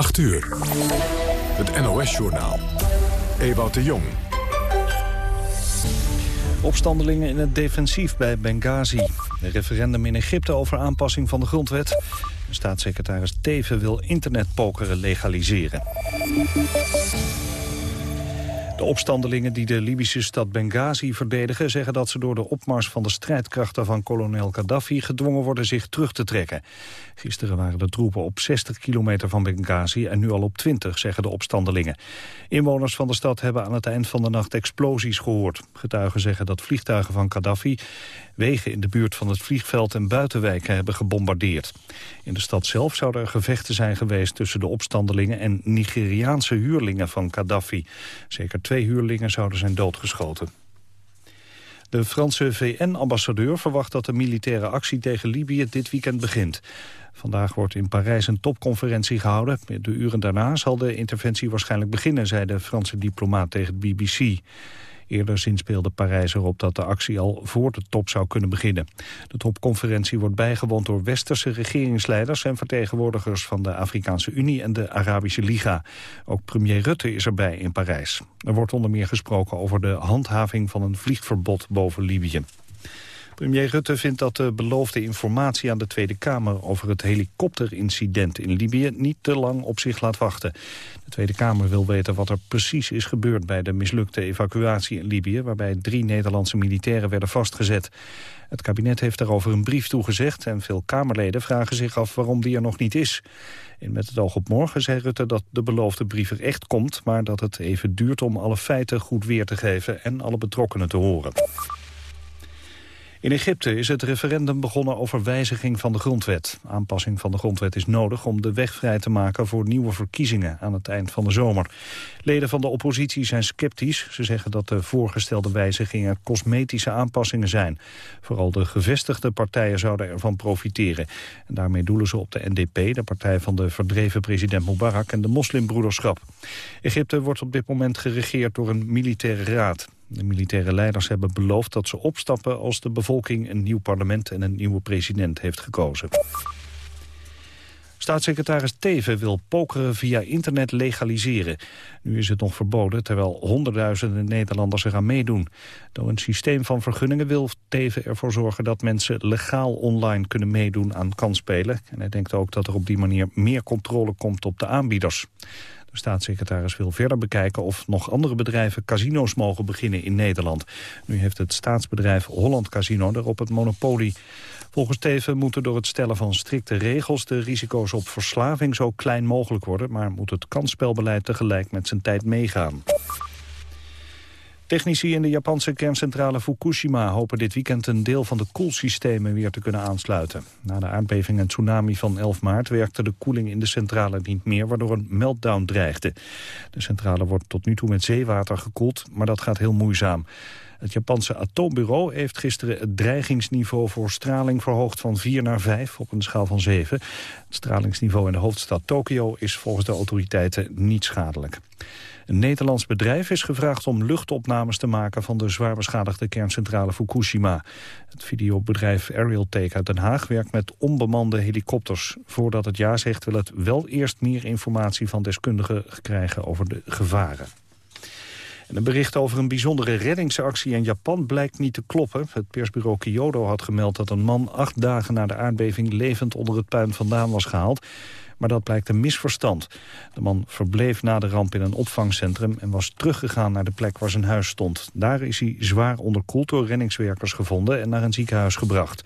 8 uur. Het NOS-journaal. Ewout de Jong. Opstandelingen in het defensief bij Benghazi. Een referendum in Egypte over aanpassing van de grondwet. Staatssecretaris Teven wil internetpokeren legaliseren. De opstandelingen die de Libische stad Benghazi verdedigen... zeggen dat ze door de opmars van de strijdkrachten van kolonel Gaddafi... gedwongen worden zich terug te trekken. Gisteren waren de troepen op 60 kilometer van Benghazi... en nu al op 20, zeggen de opstandelingen. Inwoners van de stad hebben aan het eind van de nacht explosies gehoord. Getuigen zeggen dat vliegtuigen van Gaddafi... wegen in de buurt van het vliegveld en buitenwijken hebben gebombardeerd. In de stad zelf zouden er gevechten zijn geweest... tussen de opstandelingen en Nigeriaanse huurlingen van Gaddafi. Zeker twee huurlingen zouden zijn doodgeschoten. De Franse VN-ambassadeur verwacht dat de militaire actie tegen Libië dit weekend begint. Vandaag wordt in Parijs een topconferentie gehouden. De uren daarna zal de interventie waarschijnlijk beginnen, zei de Franse diplomaat tegen het BBC. Eerder zinspeelde Parijs erop dat de actie al voor de top zou kunnen beginnen. De topconferentie wordt bijgewoond door westerse regeringsleiders... en vertegenwoordigers van de Afrikaanse Unie en de Arabische Liga. Ook premier Rutte is erbij in Parijs. Er wordt onder meer gesproken over de handhaving van een vliegverbod boven Libië. Premier Rutte vindt dat de beloofde informatie aan de Tweede Kamer over het helikopterincident in Libië niet te lang op zich laat wachten. De Tweede Kamer wil weten wat er precies is gebeurd bij de mislukte evacuatie in Libië, waarbij drie Nederlandse militairen werden vastgezet. Het kabinet heeft daarover een brief toegezegd en veel Kamerleden vragen zich af waarom die er nog niet is. En met het oog op morgen zei Rutte dat de beloofde brief er echt komt, maar dat het even duurt om alle feiten goed weer te geven en alle betrokkenen te horen. In Egypte is het referendum begonnen over wijziging van de grondwet. Aanpassing van de grondwet is nodig om de weg vrij te maken voor nieuwe verkiezingen aan het eind van de zomer. Leden van de oppositie zijn sceptisch. Ze zeggen dat de voorgestelde wijzigingen cosmetische aanpassingen zijn. Vooral de gevestigde partijen zouden ervan profiteren. En daarmee doelen ze op de NDP, de partij van de verdreven president Mubarak en de moslimbroederschap. Egypte wordt op dit moment geregeerd door een militaire raad. De militaire leiders hebben beloofd dat ze opstappen als de bevolking een nieuw parlement en een nieuwe president heeft gekozen. Staatssecretaris Teven wil pokeren via internet legaliseren. Nu is het nog verboden, terwijl honderdduizenden Nederlanders eraan meedoen. Door een systeem van vergunningen wil Teven ervoor zorgen... dat mensen legaal online kunnen meedoen aan kansspelen. En hij denkt ook dat er op die manier meer controle komt op de aanbieders. De staatssecretaris wil verder bekijken of nog andere bedrijven casino's mogen beginnen in Nederland. Nu heeft het staatsbedrijf Holland Casino erop het monopolie. Volgens Teven moeten door het stellen van strikte regels de risico's op verslaving zo klein mogelijk worden, maar moet het kansspelbeleid tegelijk met zijn tijd meegaan. Technici in de Japanse kerncentrale Fukushima hopen dit weekend een deel van de koelsystemen weer te kunnen aansluiten. Na de aardbeving en tsunami van 11 maart werkte de koeling in de centrale niet meer, waardoor een meltdown dreigde. De centrale wordt tot nu toe met zeewater gekoeld, maar dat gaat heel moeizaam. Het Japanse atoombureau heeft gisteren het dreigingsniveau voor straling verhoogd van 4 naar 5 op een schaal van 7. Het stralingsniveau in de hoofdstad Tokio is volgens de autoriteiten niet schadelijk. Een Nederlands bedrijf is gevraagd om luchtopnames te maken van de zwaar beschadigde kerncentrale Fukushima. Het videobedrijf Aerial Take uit Den Haag werkt met onbemande helikopters. Voordat het ja zegt wil het wel eerst meer informatie van deskundigen krijgen over de gevaren. En een bericht over een bijzondere reddingsactie in Japan blijkt niet te kloppen. Het persbureau Kyodo had gemeld dat een man acht dagen na de aardbeving levend onder het puin vandaan was gehaald. Maar dat blijkt een misverstand. De man verbleef na de ramp in een opvangcentrum en was teruggegaan naar de plek waar zijn huis stond. Daar is hij zwaar onderkoeld door reddingswerkers gevonden en naar een ziekenhuis gebracht.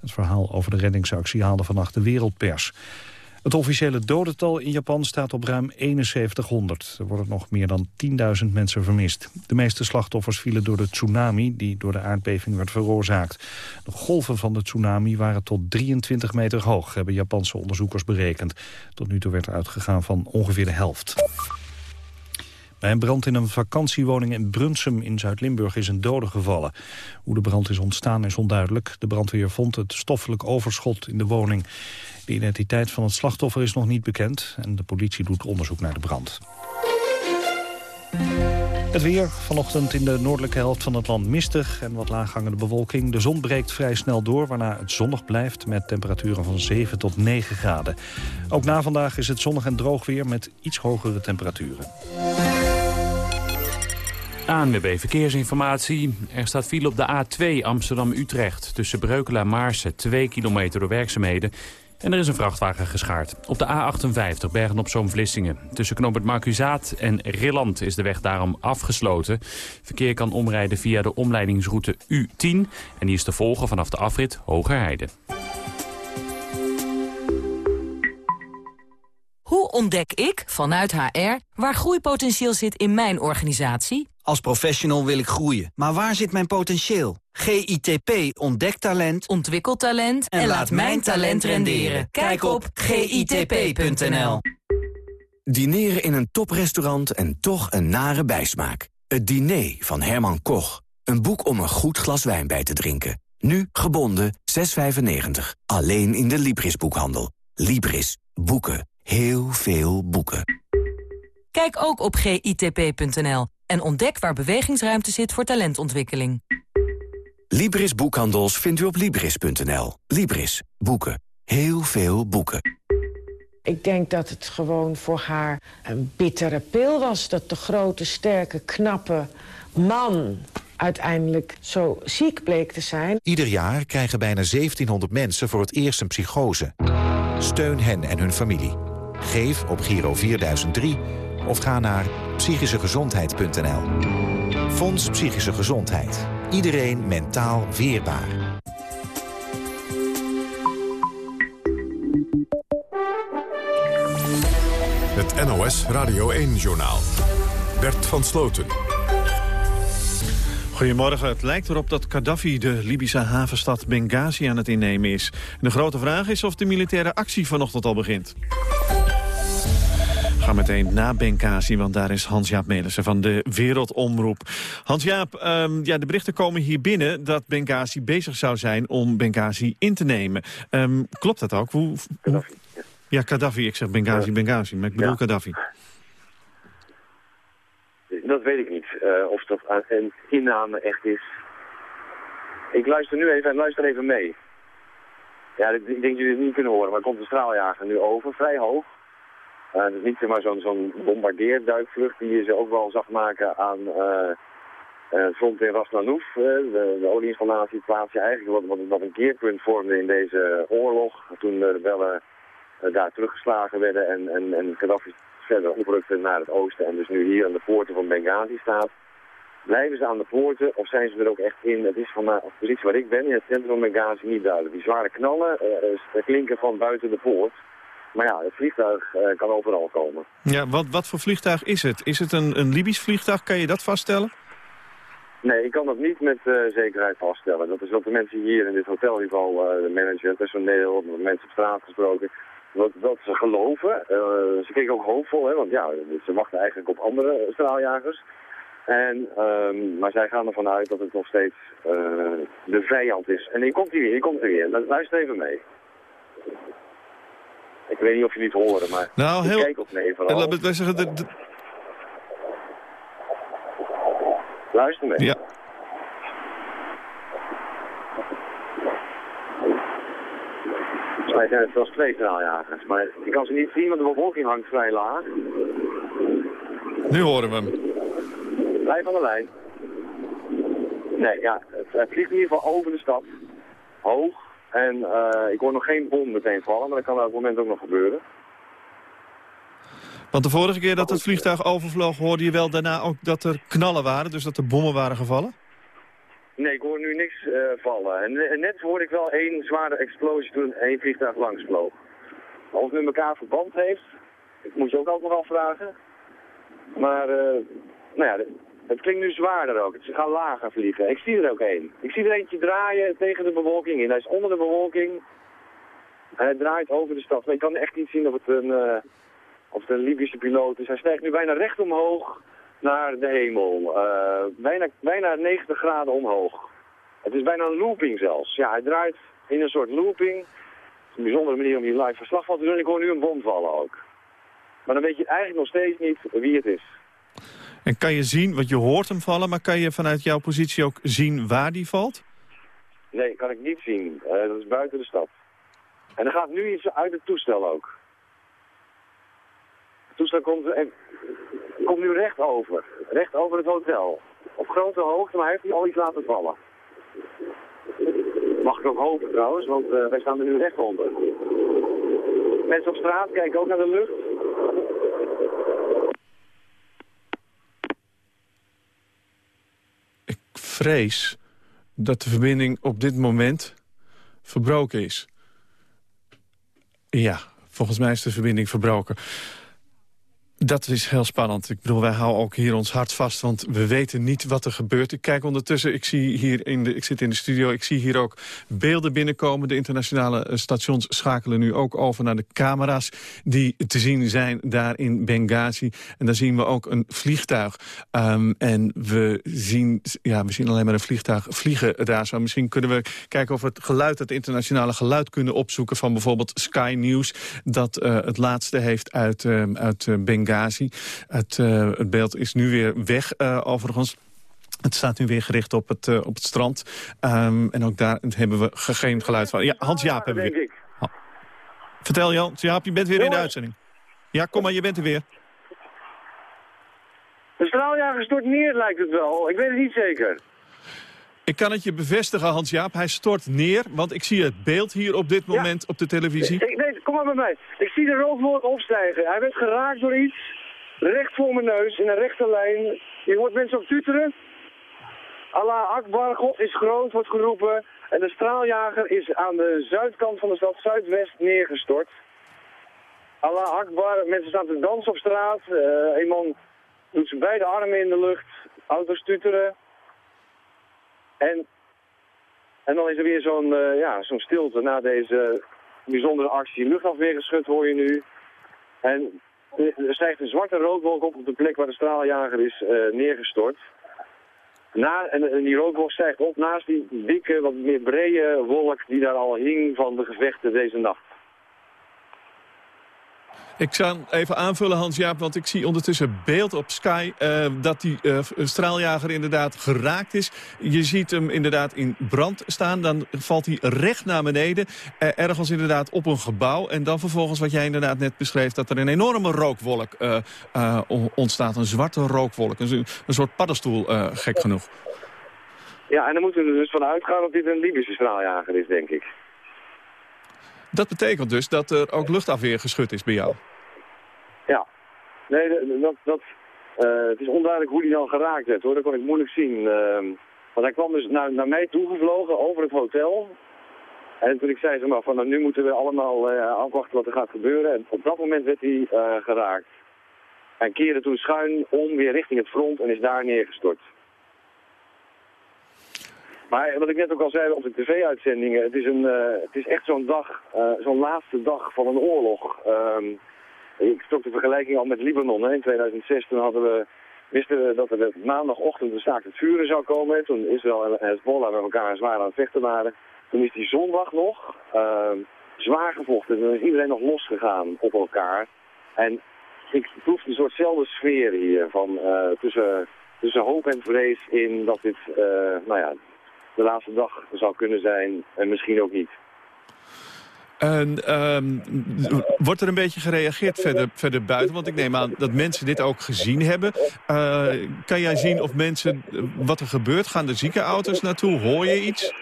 Het verhaal over de reddingsactie haalde vannacht de wereldpers. Het officiële dodental in Japan staat op ruim 7100. Er worden nog meer dan 10.000 mensen vermist. De meeste slachtoffers vielen door de tsunami die door de aardbeving werd veroorzaakt. De golven van de tsunami waren tot 23 meter hoog, hebben Japanse onderzoekers berekend. Tot nu toe werd er uitgegaan van ongeveer de helft. Bij een brand in een vakantiewoning in Brunsum in Zuid-Limburg is een dode gevallen. Hoe de brand is ontstaan is onduidelijk. De brandweer vond het stoffelijk overschot in de woning. De identiteit van het slachtoffer is nog niet bekend en de politie doet onderzoek naar de brand. Het weer, vanochtend in de noordelijke helft van het land mistig en wat laaghangende bewolking. De zon breekt vrij snel door, waarna het zonnig blijft met temperaturen van 7 tot 9 graden. Ook na vandaag is het zonnig en droog weer met iets hogere temperaturen. ANWB Verkeersinformatie. Er staat file op de A2 Amsterdam-Utrecht. Tussen Breukelen en Maarsen, 2 kilometer door werkzaamheden. En er is een vrachtwagen geschaard. Op de A58 Bergen-op-Zoom-Vlissingen. Tussen knooppunt Marcuzaat en Rilland is de weg daarom afgesloten. Verkeer kan omrijden via de omleidingsroute U10. En die is te volgen vanaf de afrit Hogerheide. Hoe ontdek ik, vanuit HR, waar groeipotentieel zit in mijn organisatie? Als professional wil ik groeien, maar waar zit mijn potentieel? GITP ontdekt talent, ontwikkelt talent en, laat mijn talent renderen. Kijk op gitp.nl. Dineren in een toprestaurant en toch een nare bijsmaak. Het diner van Herman Koch. Een boek om een goed glas wijn bij te drinken. Nu gebonden 6,95. Alleen in de Libris-boekhandel. Libris. Boeken. Heel veel boeken. Kijk ook op gitp.nl en ontdek waar bewegingsruimte zit voor talentontwikkeling. Libris Boekhandels vindt u op Libris.nl. Libris. Boeken. Heel veel boeken. Ik denk dat het gewoon voor haar een bittere pil was... dat de grote, sterke, knappe man uiteindelijk zo ziek bleek te zijn. Ieder jaar krijgen bijna 1700 mensen voor het eerst een psychose. Steun hen en hun familie. Geef op Giro 4003 of ga naar psychischegezondheid.nl. Fonds Psychische Gezondheid. Iedereen mentaal weerbaar. Het NOS Radio 1-journaal. Bert van Sloten. Goedemorgen. Het lijkt erop dat Gaddafi de Libische havenstad Benghazi aan het innemen is. de grote vraag is of de militaire actie vanochtend al begint. We gaan meteen naar Benghazi, want daar is Hans-Jaap Melissen van de Wereldomroep. Hans-Jaap, ehm, ja, de berichten komen hier binnen dat Benghazi bezig zou zijn om Benghazi in te nemen. Ehm, klopt dat ook? Hoe. Ja, Gaddafi. Ik zeg Benghazi, Benghazi, maar ik bedoel Gaddafi. Dat weet ik niet, uh, of dat een inname echt is. Ik luister nu even en luister even mee. Ja, ik denk dat jullie het niet kunnen horen, maar komt de straaljager nu over, vrij hoog. Uh, is niet maar zo'n bombardeerduikvlucht die je ze ook wel zag maken aan uh, het front in Ras de, de olieinstallatie plaats eigenlijk wat, wat, een keerpunt vormde in deze oorlog. Toen de rebellen daar teruggeslagen werden en, en, en Gaddafi verder oprukte naar het oosten en dus nu hier aan de poorten van Benghazi staat. Blijven ze aan de poorten of zijn ze er ook echt in? Het is van de positie waar ik ben in het centrum van Benghazi niet duidelijk. Die zware knallen klinken van buiten de poort. Maar ja, het vliegtuig uh, kan overal komen. Ja, wat, wat voor vliegtuig is het? Is het een, een Libisch vliegtuig? Kan je dat vaststellen? Nee, ik kan dat niet met uh, zekerheid vaststellen. Dat is wat de mensen hier in dit hotel, in ieder geval uh, de manager, personeel, mensen op straat gesproken, wat, ze geloven. ze kregen ook hoopvol, hè, want ja, ze wachten eigenlijk op andere straaljagers. En, um, maar zij gaan ervan uit dat het nog steeds de vijand is. En hier komt hier komt hij weer. Luister even mee. Ik weet niet of jullie het horen, maar nou, heel... kijk op nee vooral. Zeggen, de, de... Luister mee. Ja. Wij zijn het zelfs twee straaljagers, maar ik kan ze niet zien, want de bewolking hangt vrij laag. Nu horen we hem. Blijf aan de lijn. Nee, ja, het vliegt in ieder geval over de stad. Hoog, en uh, ik hoor nog geen bom meteen vallen, maar dat kan op het moment ook nog gebeuren. Want de vorige keer dat het vliegtuig overvloog, hoorde je wel daarna ook dat er knallen waren, dus dat er bommen waren gevallen? Nee, ik hoor nu niks uh, vallen. En net hoorde ik wel één zware explosie toen één vliegtuig langs vloog. Of het met elkaar verband heeft, dat moet je ook altijd nog afvragen. Maar, uh, nou ja, het klinkt nu zwaarder ook. Ze gaan lager vliegen. Ik zie er ook één. Ik zie er eentje draaien tegen de bewolking in. Hij is onder de bewolking. En hij draait over de stad. Maar ik kan echt niet zien of het een, uh, of het een Libische piloot is. Hij stijgt nu bijna recht omhoog naar de hemel. Uh, bijna, bijna 90 graden omhoog. Het is bijna een looping zelfs. Ja, hij draait in een soort looping. Het is een bijzondere manier om hier live verslag van te doen. Ik hoor nu een bom vallen ook. Maar dan weet je eigenlijk nog steeds niet wie het is. En kan je zien, want je hoort hem vallen... maar kan je vanuit jouw positie ook zien waar die valt? Nee, kan ik niet zien. Uh, dat is buiten de stad. En er gaat nu iets uit het toestel ook. Het toestel komt, en, komt nu recht over. Recht over het hotel. Op grote hoogte, maar hij heeft al iets laten vallen. Mag ik ook hopen trouwens, want uh, wij staan er nu recht onder. Mensen op straat kijken ook naar de lucht. Ik vrees dat de verbinding op dit moment verbroken is. Ja, volgens mij is de verbinding verbroken. Dat is heel spannend. Ik bedoel, wij houden ook hier ons hart vast, want we weten niet wat er gebeurt. Ik kijk ondertussen, ik, zie hier in de, ik zit in de studio, ik zie hier ook beelden binnenkomen. De internationale eh, stations schakelen nu ook over naar de camera's die te zien zijn daar in Benghazi. En daar zien we ook een vliegtuig. Um, en we zien, ja, we zien alleen maar een vliegtuig vliegen daar zo. Misschien kunnen we kijken of we het geluid, het internationale geluid kunnen opzoeken van bijvoorbeeld Sky News. Dat uh, het laatste heeft uit, uh, uit Benghazi Benghazi. Het, uh, het beeld is nu weer weg, uh, overigens. Het staat nu weer gericht op het, uh, op het strand. Um, en ook daar hebben we geen geluid van. Ja, Hans-Jaap hebben we weer. Vertel Jan, Jaap, je bent weer in de uitzending. Ja, kom maar, je bent er weer. De straaljager stort neer, lijkt het wel. Ik weet het niet zeker. Ik kan het je bevestigen, Hans-Jaap. Hij stort neer, want ik zie het beeld hier op dit moment ja. op de televisie. Ik, maar bij mij. Ik zie de rookvlok opstijgen. Hij werd geraakt door iets, recht voor mijn neus, in een rechte lijn. Je hoort mensen op tuteren. Allah Akbar, God is groot, wordt geroepen. En de straaljager is aan de zuidkant van de stad Zuidwest neergestort. Allah Akbar, mensen staan te dansen op straat. Uh, een man doet zijn beide armen in de lucht, auto's tuteren. En, en dan is er weer zo'n uh, ja, zo'n stilte na deze bijzondere actie. Luchtafweergeschut hoor je nu. En er stijgt een zwarte rookwolk op op de plek waar de straaljager is uh, neergestort. Na, en, en, die rookwolk stijgt op naast die dikke, wat meer brede wolk die daar al hing van de gevechten deze nacht. Ik zou even aanvullen, Hans-Jaap, want ik zie ondertussen beeld op Sky... Uh, dat die uh, straaljager inderdaad geraakt is. Je ziet hem inderdaad in brand staan. Dan valt hij recht naar beneden, uh, ergens inderdaad op een gebouw. En dan vervolgens wat jij inderdaad net beschreef... dat er een enorme rookwolk ontstaat, een zwarte rookwolk. Een, een soort paddenstoel, gek genoeg. Ja, en dan moeten we dus van uitgaan dat dit een Libische straaljager is, denk ik. Dat betekent dus dat er ook luchtafweer geschud is bij jou? Ja. Nee, dat, dat, uh, het is onduidelijk hoe die dan geraakt werd, hoor. Dat kon ik moeilijk zien. Uh, want hij kwam dus naar, naar mij toegevlogen over het hotel. En toen ik zei, zeg maar, van nou, nu moeten we allemaal uh, afwachten wat er gaat gebeuren. En op dat moment werd hij uh, geraakt. Hij keerde toen schuin om weer richting het front en is daar neergestort. Maar wat ik net ook al zei op de tv-uitzendingen, het is, een, uh, het is echt zo'n dag, uh, zo'n laatste dag van een oorlog. Um, ik trok de vergelijking al met Libanon. Hè. In 2006 toen hadden we, wisten we dat er maandagochtend een staakt het vuren zou komen. Toen Israël en Hezbollah met elkaar zwaar aan het vechten waren. Toen is die zondag nog uh, zwaar gevochten. Toen is iedereen nog losgegaan op elkaar. En ik proef een soortzelfde sfeer hier van uh, tussen, tussen hoop en vrees in dat dit, nou ja, de laatste dag zou kunnen zijn en misschien ook niet. En um, wordt er een beetje gereageerd verder, verder buiten? Want ik neem aan dat mensen dit ook gezien hebben. Uh, kan jij zien of mensen, wat er gebeurt? Gaan de ziekenauto's naartoe? Hoor je iets?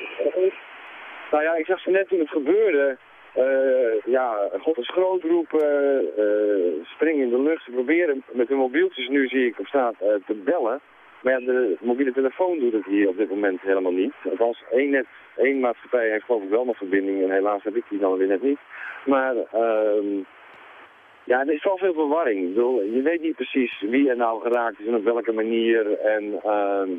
Nou ja, ik zag ze net toen het gebeurde. Uh, ja, God is groot roepen, uh, springen in de lucht. Ze proberen met hun mobieltjes, nu zie ik op straat, te bellen. Maar ja, de mobiele telefoon doet het hier op dit moment helemaal niet. Althans, één, net, één maatschappij heeft geloof ik wel nog verbinding en helaas heb ik die dan weer net niet. Maar uh, ja, er is wel veel verwarring. Bedoel, je weet niet precies wie er nou geraakt is en op welke manier. En uh,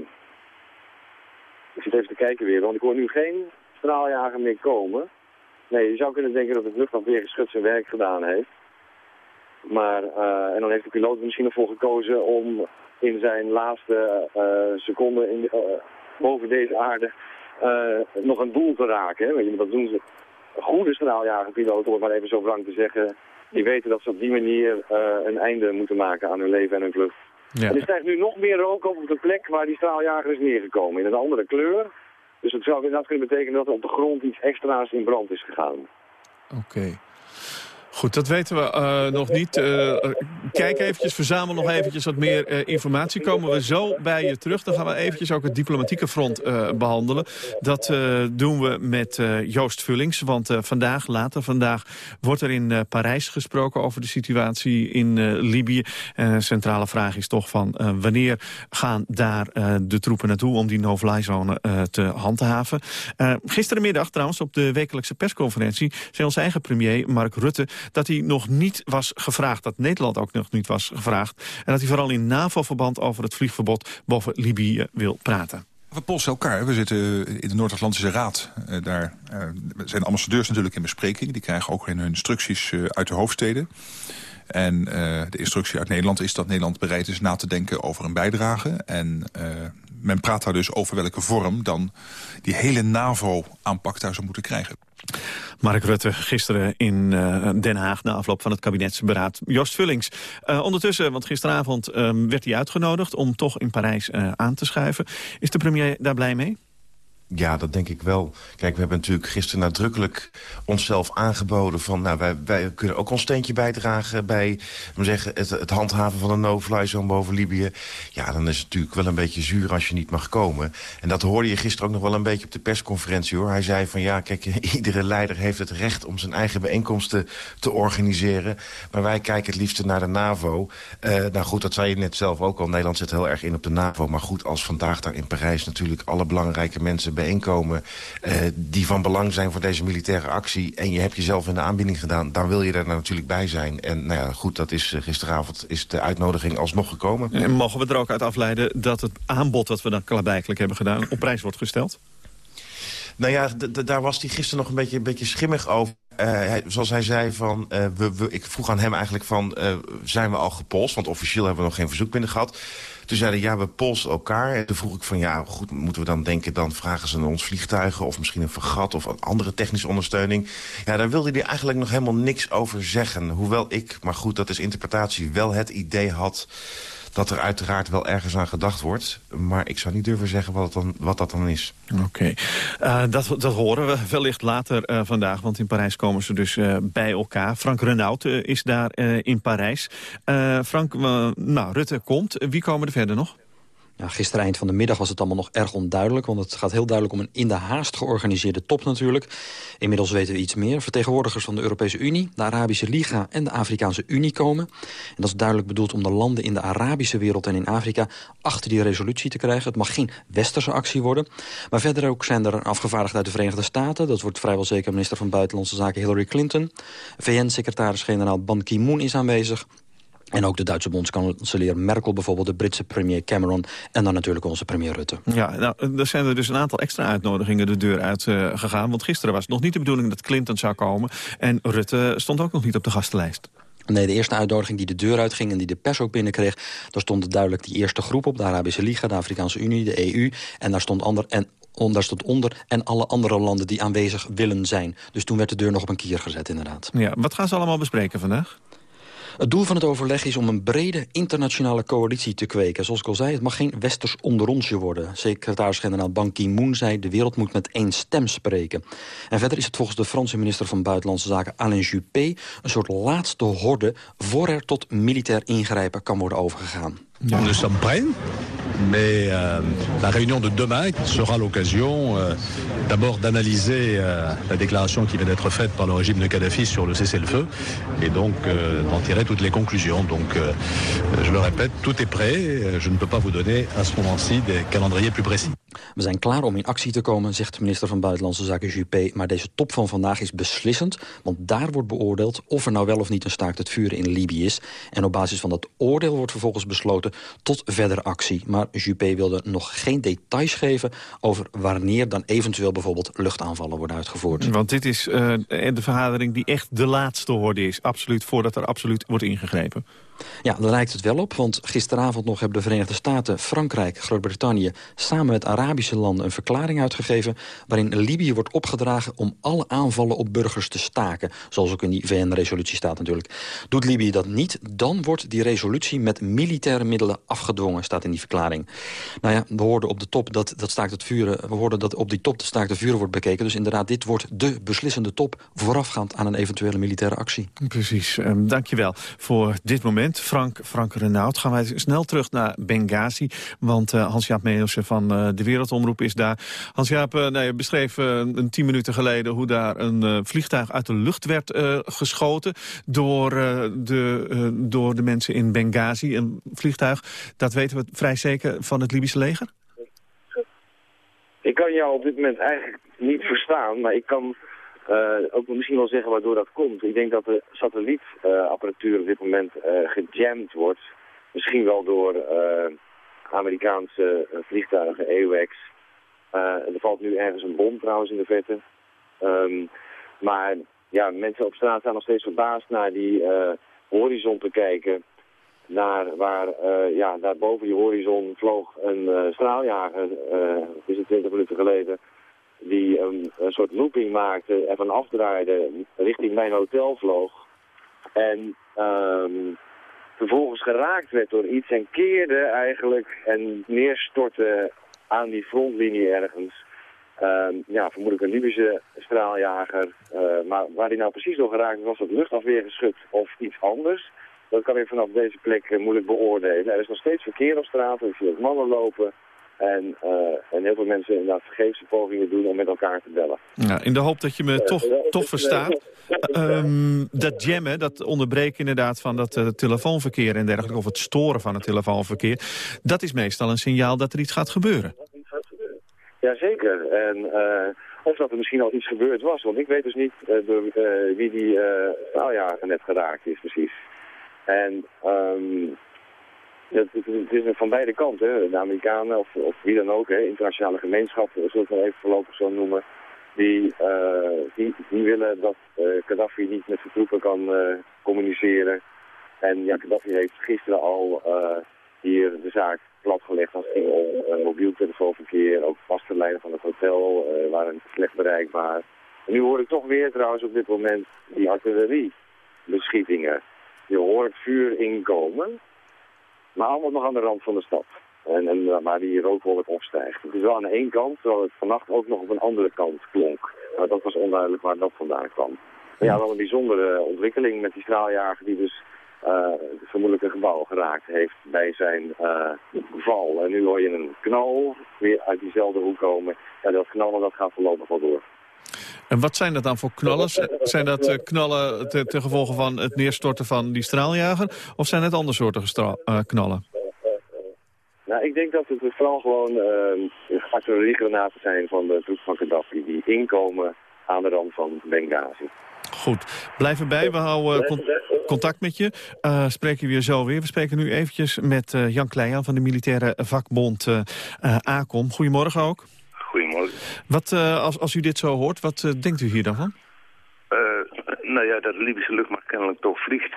ik zit even te kijken weer, want ik hoor nu geen straaljager meer komen. Nee, je zou kunnen denken dat het luchtafweergeschut zijn werk gedaan heeft. Maar, uh, en dan heeft de piloot misschien ervoor gekozen om in zijn laatste uh, seconden in, uh, boven deze aarde uh, nog een doel te raken. Hè? Weet je, dat doen ze. Goede straaljagerpiloten, om maar even zo frank te zeggen, die weten dat ze op die manier een einde moeten maken aan hun leven en hun vlucht. En er stijgt nu nog meer rook op op de plek waar die straaljager is neergekomen. In een andere kleur. Dus het zou inderdaad kunnen betekenen dat er op de grond iets extra's in brand is gegaan. Oké. Goed, dat weten we uh, nog niet. Uh, kijk eventjes, verzamel nog eventjes wat meer uh, informatie. Komen we zo bij je terug. Dan gaan we eventjes ook het diplomatieke front behandelen. Dat doen we met Joost Vullings. Want vandaag, later vandaag, wordt er in Parijs gesproken over de situatie in Libië. En centrale vraag is toch van wanneer gaan daar de troepen naartoe om die no-fly-zone te handhaven. gisterenmiddag trouwens op de wekelijkse persconferentie zei onze eigen premier Mark Rutte dat hij nog niet was gevraagd, dat Nederland ook nog niet was gevraagd... en dat hij vooral in NAVO-verband over het vliegverbod boven Libië wil praten. We polsen elkaar. We zitten in de Noord-Atlantische Raad. Uh, daar uh, zijn ambassadeurs natuurlijk in bespreking. Die krijgen ook hun instructies uit de hoofdsteden. En de instructie uit Nederland is dat Nederland bereid is na te denken over een bijdrage. En men praat daar dus over welke vorm dan die hele NAVO-aanpak daar zou moeten krijgen. Mark Rutte gisteren in uh, Den Haag na afloop van het kabinetsberaad. Joost Vullings. Uh, ondertussen, want gisteravond uh, werd hij uitgenodigd om toch in Parijs eh, aan te schuiven. Is de premier daar blij mee? Ja, dat denk ik wel. Kijk, we hebben natuurlijk gisteren nadrukkelijk onszelf aangeboden... van nou, wij, wij kunnen ook ons steentje bijdragen bij zeggen, het, het handhaven van een no-fly zone boven Libië. Ja, dan is het natuurlijk wel een beetje zuur als je niet mag komen. En dat hoorde je gisteren ook nog wel een beetje op de persconferentie. hoor. Hij zei van ja, kijk, iedere leider heeft het recht om zijn eigen bijeenkomsten te organiseren. Maar wij kijken het liefst naar de NAVO. Uh, nou goed, dat zei je net zelf ook al. Nederland zit heel erg in op de NAVO. Maar goed, als vandaag daar in Parijs natuurlijk alle belangrijke mensen bijeenkomen... Uh, die van belang zijn voor deze militaire actie... en je hebt jezelf in de aanbieding gedaan... dan wil je daar natuurlijk bij zijn. En nou ja, goed, dat is uh, gisteravond is de uitnodiging alsnog gekomen. En mogen we er ook uit afleiden dat het aanbod... wat we dan klaarblijkelijk hebben gedaan, op prijs wordt gesteld? Nou ja, daar was hij gisteren nog een beetje, een beetje schimmig over. Uh, hij, zoals hij zei, van, uh, we, we, ik vroeg aan hem eigenlijk van... Uh, zijn we al gepolst? Want officieel hebben we nog geen verzoek binnen gehad. Toen zeiden ja, we polsen elkaar. En toen vroeg ik van, ja, goed, moeten we dan denken... dan vragen ze naar ons vliegtuigen of misschien een vergat... of een andere technische ondersteuning. Ja, daar wilde hij eigenlijk nog helemaal niks over zeggen. Hoewel ik, maar goed, dat is interpretatie, wel het idee had dat er uiteraard wel ergens aan gedacht wordt. Maar ik zou niet durven zeggen wat, dan, wat dat dan is. Oké, uh, dat, dat horen we wellicht later uh, vandaag. Want in Parijs komen ze dus uh, bij elkaar. Frank Renaud is daar in Parijs. Frank, nou, Rutte komt. Wie komen er verder nog? Gisteren eind van de middag was het allemaal nog erg onduidelijk... want het gaat heel duidelijk om een in de haast georganiseerde top natuurlijk. Inmiddels weten we iets meer. Vertegenwoordigers van de Europese Unie, de Arabische Liga en de Afrikaanse Unie komen. En dat is duidelijk bedoeld om de landen in de Arabische wereld en in Afrika... achter die resolutie te krijgen. Het mag geen westerse actie worden. Maar verder ook zijn er afgevaardigd uit de Verenigde Staten. Dat wordt vrijwel zeker minister van Buitenlandse Zaken Hillary Clinton. VN-secretaris-generaal Ban Ki-moon is aanwezig. En ook de Duitse bondskanselier Merkel bijvoorbeeld, de Britse premier Cameron... en dan natuurlijk onze premier Rutte. Ja, nou, er zijn er dus een aantal extra uitnodigingen de deur uit uh, gegaan. Want gisteren was het nog niet de bedoeling dat Clinton zou komen. En Rutte stond ook nog niet op de gastenlijst. Nee, de eerste uitnodiging die de deur uitging en die de pers ook binnenkreeg... daar stond duidelijk die eerste groep op, de Arabische Liga, de Afrikaanse Unie, de EU. En daar stond ander, en daar stond onder en alle andere landen die aanwezig willen zijn. Dus toen werd de deur nog op een kier gezet, inderdaad. Ja, wat gaan ze allemaal bespreken vandaag? Het doel van het overleg is om een brede internationale coalitie te kweken. Zoals ik al zei, het mag geen westers onderonsje worden. Secretaris-generaal Ban Ki-moon zei... de wereld moet met één stem spreken. En verder is het volgens de Franse minister van Buitenlandse Zaken... Alain Juppé een soort laatste horde... voor er tot militair ingrijpen kan worden overgegaan. Ja. Prêts, mais euh, la réunion de demain sera l'occasion euh, d'abord d'analyser euh, la déclaration qui vient d'être faite par le régime de Kadhafi sur le cessez-le-feu et donc euh, d'en tirer toutes les conclusions. Donc, euh, je le répète, tout est prêt. Je ne peux pas vous donner à ce moment-ci des calendriers plus précis. We zijn klaar om in actie te komen, zegt minister van Buitenlandse Zaken Juppé. Maar deze top van vandaag is beslissend, want daar wordt beoordeeld... of er nou wel of niet een staakt het vuren in Libië is. En op basis van dat oordeel wordt vervolgens besloten tot verdere actie. Maar Juppé wilde nog geen details geven... over wanneer dan eventueel bijvoorbeeld luchtaanvallen worden uitgevoerd. Want dit is uh, de vergadering die echt de laatste hoorde is. Absoluut, voordat er absoluut wordt ingegrepen. Ja, daar lijkt het wel op, want gisteravond nog hebben de Verenigde Staten, Frankrijk, Groot-Brittannië samen met Arabische landen een verklaring uitgegeven waarin Libië wordt opgedragen om alle aanvallen op burgers te staken, zoals ook in die VN-resolutie staat natuurlijk. Doet Libië dat niet, dan wordt die resolutie met militaire middelen afgedwongen, staat in die verklaring. Nou ja, we hoorden op de top dat, dat staakt het vuren, we hoorden dat op die top de staakt het vuren wordt bekeken, dus inderdaad, dit wordt de beslissende top voorafgaand aan een eventuele militaire actie. Precies, um, dankjewel voor dit moment. Frank, Frank Renaud. Gaan wij snel terug naar Benghazi. Want uh, Hans-Jaap Meeuwse van uh, de Wereldomroep is daar. Hans-Jaap, je beschreef een tien minuten geleden... hoe daar een vliegtuig uit de lucht werd geschoten... Door, de, door de mensen in Benghazi. Een vliegtuig, dat weten we vrij zeker van het Libische leger? Ik kan jou op dit moment eigenlijk niet verstaan, maar ik kan ook misschien wel zeggen waardoor dat komt. Ik denk dat de satellietapparatuur uh, op dit moment uh, gejamd wordt. Misschien wel door Amerikaanse vliegtuigen, AWACS. er valt nu ergens een bom trouwens in de vette. Um, maar ja, mensen op straat staan nog steeds verbaasd naar die horizon te kijken. Naar waar, ja, daar boven die horizon vloog een straaljager, is het 20 minuten geleden die een, een soort looping maakte en van afdraaide richting mijn hotel vloog. En um, vervolgens geraakt werd door iets en keerde eigenlijk en neerstortte aan die frontlinie ergens. Um, ja, vermoedelijk een Libische straaljager. Uh, maar waar hij nou precies door geraakt was het luchtafweergeschut of iets anders. Dat kan ik vanaf deze plek uh, moeilijk beoordelen. Er is nog steeds verkeer op straat, er zie ook mannen lopen. En, uh, en heel veel mensen inderdaad vergeefse pogingen doen om met elkaar te bellen. Ja, in de hoop dat je me uh, toch, uh, toch verstaat. Um, dat jammen, dat onderbreken inderdaad van dat telefoonverkeer en dergelijke... of het storen van het telefoonverkeer... dat is meestal een signaal dat er iets gaat gebeuren. Jazeker. En of dat er misschien al iets gebeurd was. Want ik weet dus niet door wie die straaljager net geraakt is precies. En... Um, het, het, is van beide kanten, de Amerikanen of, of wie dan ook, hè, internationale gemeenschap, zullen we het even voorlopig zo noemen, die, uh, die, willen dat uh, Gaddafi niet met zijn troepen kan uh, communiceren. En ja, Gaddafi heeft gisteren al hier de zaak platgelegd als het ging om mobiel telefoonverkeer, ook vaste lijnen van het hotel waren slecht bereikbaar. En nu hoor ik toch weer trouwens op dit moment die artilleriebeschietingen. Je hoort vuur inkomen. Maar allemaal nog aan de rand van de stad. En, en waar die rookwolk opstijgt. Het is wel aan ene kant, terwijl het vannacht ook nog op een andere kant klonk. Maar dat was onduidelijk waar dat vandaan kwam. Maar ja, wel een bijzondere ontwikkeling met die straaljager die dus uh, vermoedelijk een gebouw geraakt heeft bij zijn uh, val. En nu hoor je een knal weer uit diezelfde hoek komen. Ja, dat knallen dat gaat voorlopig wel door. En wat zijn dat dan voor knallen? Zijn dat uh, knallen ten te gevolge van het neerstorten van die straaljager? Of zijn het andere soorten uh, knallen? Nou, ik denk dat het vooral gewoon uh, artilleriegranaten zijn van de troep van Gaddafi... die inkomen aan de rand van Benghazi. Goed, blijf erbij. We houden con contact met je. Uh, spreken we je zo weer. We spreken nu eventjes met uh, Jan Kleijan van de militaire vakbond uh, ACOM. Goedemorgen ook. Goedemorgen. Wat, uh, als, als u dit zo hoort, wat uh, denkt u hier dan van? Uh, nou ja, dat de Libische luchtmacht kennelijk toch vliegt.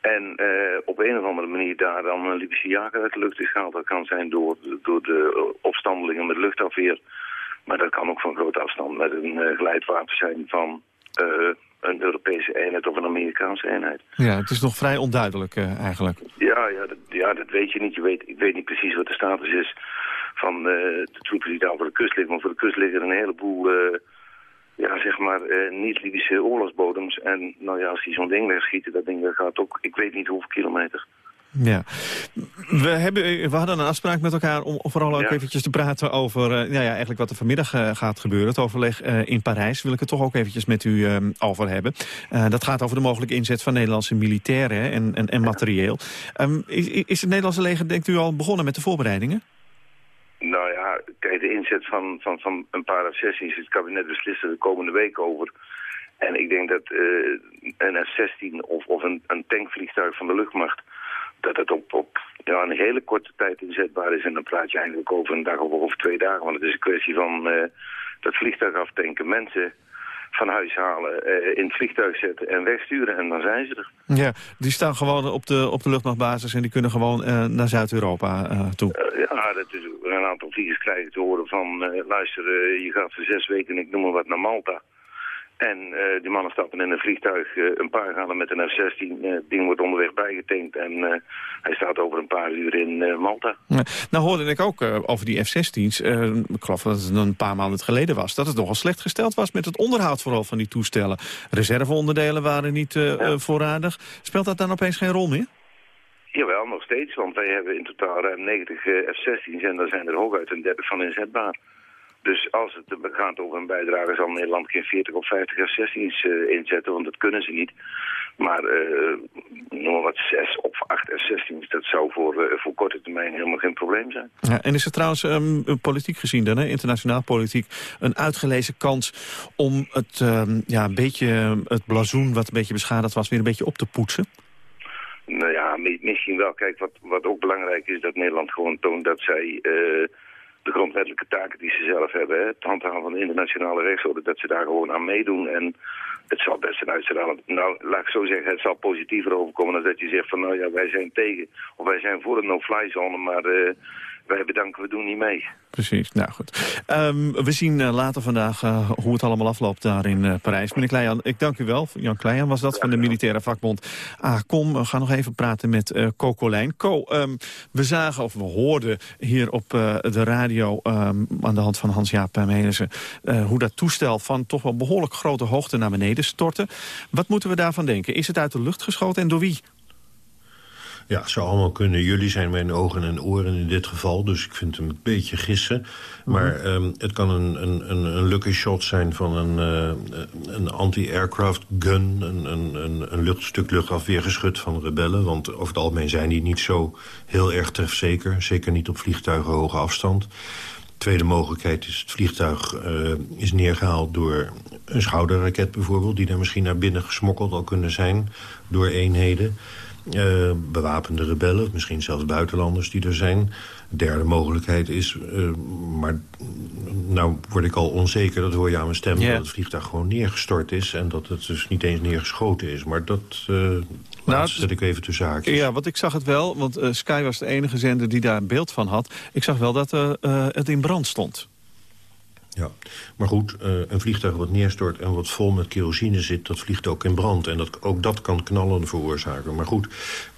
En op een of andere manier daar dan een Libische jager uit de lucht is gehaald. Dat kan zijn door, door de opstandelingen met luchtafweer. Maar dat kan ook van grote afstand met een geleidwapen zijn van een Europese eenheid of een Amerikaanse eenheid. Ja, het is nog vrij onduidelijk eigenlijk. Ja, ja, dat, ja, dat weet je niet. Je weet, ik weet niet precies wat de status is van uh, de troepen die daar voor de kust liggen. Maar voor de kust liggen een heleboel, uh, ja, zeg maar, uh, niet-Libische oorlogsbodems. En nou ja, als die zo'n ding wegschieten, dat ding gaat ook, ik weet niet hoeveel kilometer. Ja, we, hebben, we hadden een afspraak met elkaar om vooral ook ja. eventjes te praten over uh, nou ja, eigenlijk wat er vanmiddag uh, gaat gebeuren. Het overleg in Parijs wil ik het toch ook eventjes met u over hebben. dat gaat over de mogelijke inzet van Nederlandse militairen en, en, en materieel. Um, is, is het Nederlandse leger, denkt u, al begonnen met de voorbereidingen? Nou ja, kijk, de inzet van, van, van een paar F-16 is het kabinet beslissen de komende week over. En ik denk dat uh, een F-16 of, of een, een tankvliegtuig van de luchtmacht dat het op, op ja, een hele korte tijd inzetbaar is. En dan praat je eigenlijk over een dag of, of twee dagen. Want het is een kwestie van uh, dat vliegtuig aftanken, mensen van huis halen, uh, in het vliegtuig zetten en wegsturen. En dan zijn ze er. Ja, die staan gewoon op de, op de luchtmachtbasis en die kunnen gewoon uh, naar Zuid-Europa toe. ja, dat is, een aantal vliegers krijgen te horen van... luister, je gaat voor zes weken, ik noem maar wat, naar Malta. En uh, die mannen stappen in een vliegtuig, uh, een paar gaan er met een F-16. Uh, het ding wordt onderweg bijgetankt en hij staat over een paar uur in Malta. Nou hoorde ik ook over die F-16's, ik geloof dat het een paar maanden geleden was... dat het nogal slecht gesteld was met het onderhoud vooral van die toestellen. Reserveonderdelen waren niet ja. voorradig. Speelt dat dan opeens geen rol meer? Jawel, nog steeds, want wij hebben in totaal ruim 90 F-16's en daar zijn er hooguit een derde van inzetbaar. Dus als het gaat over een bijdrage zal Nederland geen 40 of 50 F-16's uh, inzetten, want dat kunnen ze niet. Maar uh, noem wat 6 of 8 F-16's, dat zou voor, uh, voor korte termijn helemaal geen probleem zijn. Ja, en is er trouwens um, politiek gezien dan, hè, internationaal politiek, een uitgelezen kans om het, um, ja, een beetje, het blazoen wat een beetje beschadigd was weer een beetje op te poetsen? Nou ja, misschien wel. Kijk, wat, wat ook belangrijk is, dat Nederland gewoon toont dat zij... Uh, de grondwettelijke taken die ze zelf hebben, hè, het handhaven van de internationale rechtsorde, dat ze daar gewoon aan meedoen. En het zal best een uitstraling, nou laat ik zo zeggen, het zal positiever overkomen dan dat je zegt van nou ja, wij zijn tegen, of wij zijn voor een no-fly zone, maar uh, wij bedanken, we doen niet mee. Precies, nou goed. Um, we zien uh, later vandaag uh, hoe het allemaal afloopt daar in uh, Parijs. Meneer Kleijan, ik dank u wel. Jan Kleijan was dat van de militaire vakbond ACOM. We gaan nog even praten met uh, Co Colijn. Co, um, we zagen of we hoorden hier op de radio um, aan de hand van Hans-Jaap Melissen... hoe dat toestel van toch wel behoorlijk grote hoogte naar beneden stortte. Wat moeten we daarvan denken? Is het uit de lucht geschoten en door wie? Ja, het zou allemaal kunnen. Jullie zijn mijn ogen en oren in dit geval, dus ik vind hem een beetje gissen. Maar mm -hmm. um, het kan een, een, een, een, lucky shot zijn van een, uh, een anti-aircraft gun... een, een, een luchtstuk luchtafweergeschut van rebellen. Want over het algemeen zijn die niet zo heel erg trefzeker. Zeker niet op vliegtuigen hoge afstand. Tweede mogelijkheid is het vliegtuig uh, is neergehaald door een schouderraket bijvoorbeeld... die daar misschien naar binnen gesmokkeld al kunnen zijn door eenheden... Uh, bewapende rebellen, misschien zelfs buitenlanders die er zijn. Derde mogelijkheid is, uh, maar nou word ik al onzeker, dat hoor je aan mijn stem... Yeah. dat het vliegtuig gewoon neergestort is en dat het dus niet eens neergeschoten is. Maar dat uh, nou, zet ik even tussen haakjes. Ja, want ik zag het wel, want Sky was de enige zender die daar een beeld van had. Ik zag wel dat het in brand stond. Ja, maar goed, uh, een vliegtuig wat neerstort en wat vol met kerosine zit... dat vliegt ook in brand en dat, ook dat kan knallen veroorzaken. Maar goed,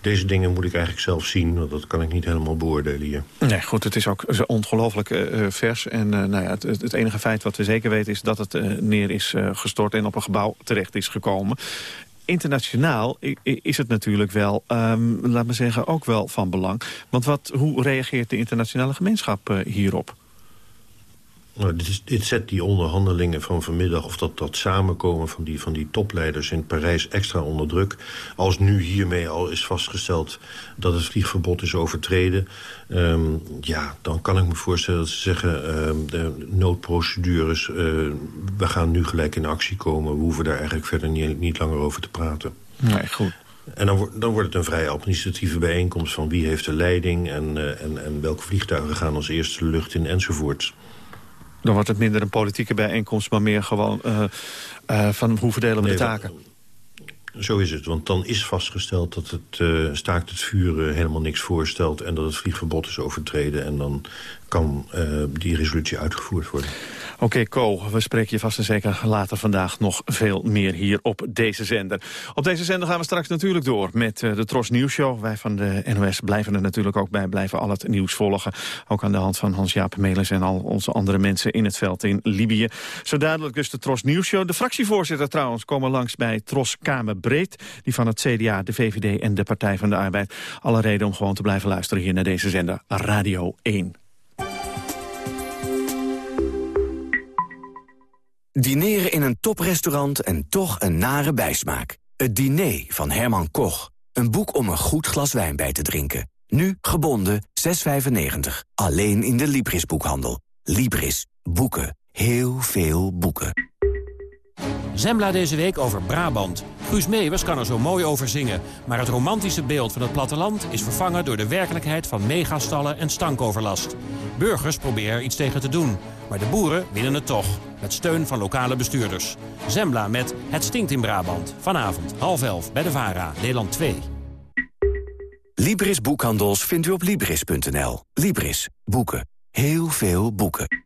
deze dingen moet ik eigenlijk zelf zien... want dat kan ik niet helemaal beoordelen hier. Nee, goed, het is ook ongelooflijk uh, vers. En nou ja, het, het, enige feit wat we zeker weten is dat het neer is gestort... en op een gebouw terecht is gekomen internationaal is het natuurlijk wel, um, laat me zeggen, ook wel van belang. Want wat, hoe reageert de internationale gemeenschap hierop? Nou, dit, is, dit, zet die onderhandelingen van vanmiddag... of dat, dat samenkomen van die, van die topleiders in Parijs extra onder druk. Als nu hiermee al is vastgesteld dat het vliegverbod is overtreden... Um, ja, dan kan ik me voorstellen dat ze zeggen... Um, de noodprocedures, uh, we gaan nu gelijk in actie komen. We hoeven daar eigenlijk verder niet, niet langer over te praten. Nee, goed. En dan, dan wordt het een vrij administratieve bijeenkomst... van wie heeft de leiding en, uh, en, en welke vliegtuigen gaan als eerste de lucht in enzovoort. Dan wordt het minder een politieke bijeenkomst, maar meer gewoon uh, uh, van hoe verdelen we nee, de taken. Zo is het, want dan is vastgesteld dat het uh, staakt het vuren helemaal niks voorstelt... en dat het vliegverbod is overtreden. En dan kan die resolutie uitgevoerd worden. Oké, okay, Co, we spreken je vast en zeker later vandaag nog veel meer hier op deze zender. Op deze zender gaan we straks natuurlijk door met uh, de Tros Nieuws Show. Wij van de NOS blijven er natuurlijk ook bij, blijven al het nieuws volgen. Ook aan de hand van Hans-Jaap Melis en al onze andere mensen in het veld in Libië. Zo duidelijk dus de Tros Nieuws Show. De fractievoorzitter trouwens komen langs bij Tros Kamerbreed. Die van het CDA, de VVD en de Partij van de Arbeid. Alle reden om gewoon te blijven luisteren hier naar deze zender Radio 1. Dineren in een toprestaurant en toch een nare bijsmaak. Het diner van Herman Koch. Een boek om een goed glas wijn bij te drinken. Nu gebonden 6,95. Alleen in de Libris boekhandel. Libris. Boeken. Heel veel boeken. Zembla deze week over Brabant. Guus Meeuwers kan er zo mooi over zingen. Maar het romantische beeld van het platteland is vervangen door de werkelijkheid van megastallen en stankoverlast. Burgers proberen er iets tegen te doen. Maar de boeren winnen het toch. Met steun van lokale bestuurders. Zembla met Het stinkt in Brabant. Vanavond half elf bij de VARA, Nederland 2. Libris Boekhandels vindt u op Libris.nl. Libris. Boeken. Heel veel boeken.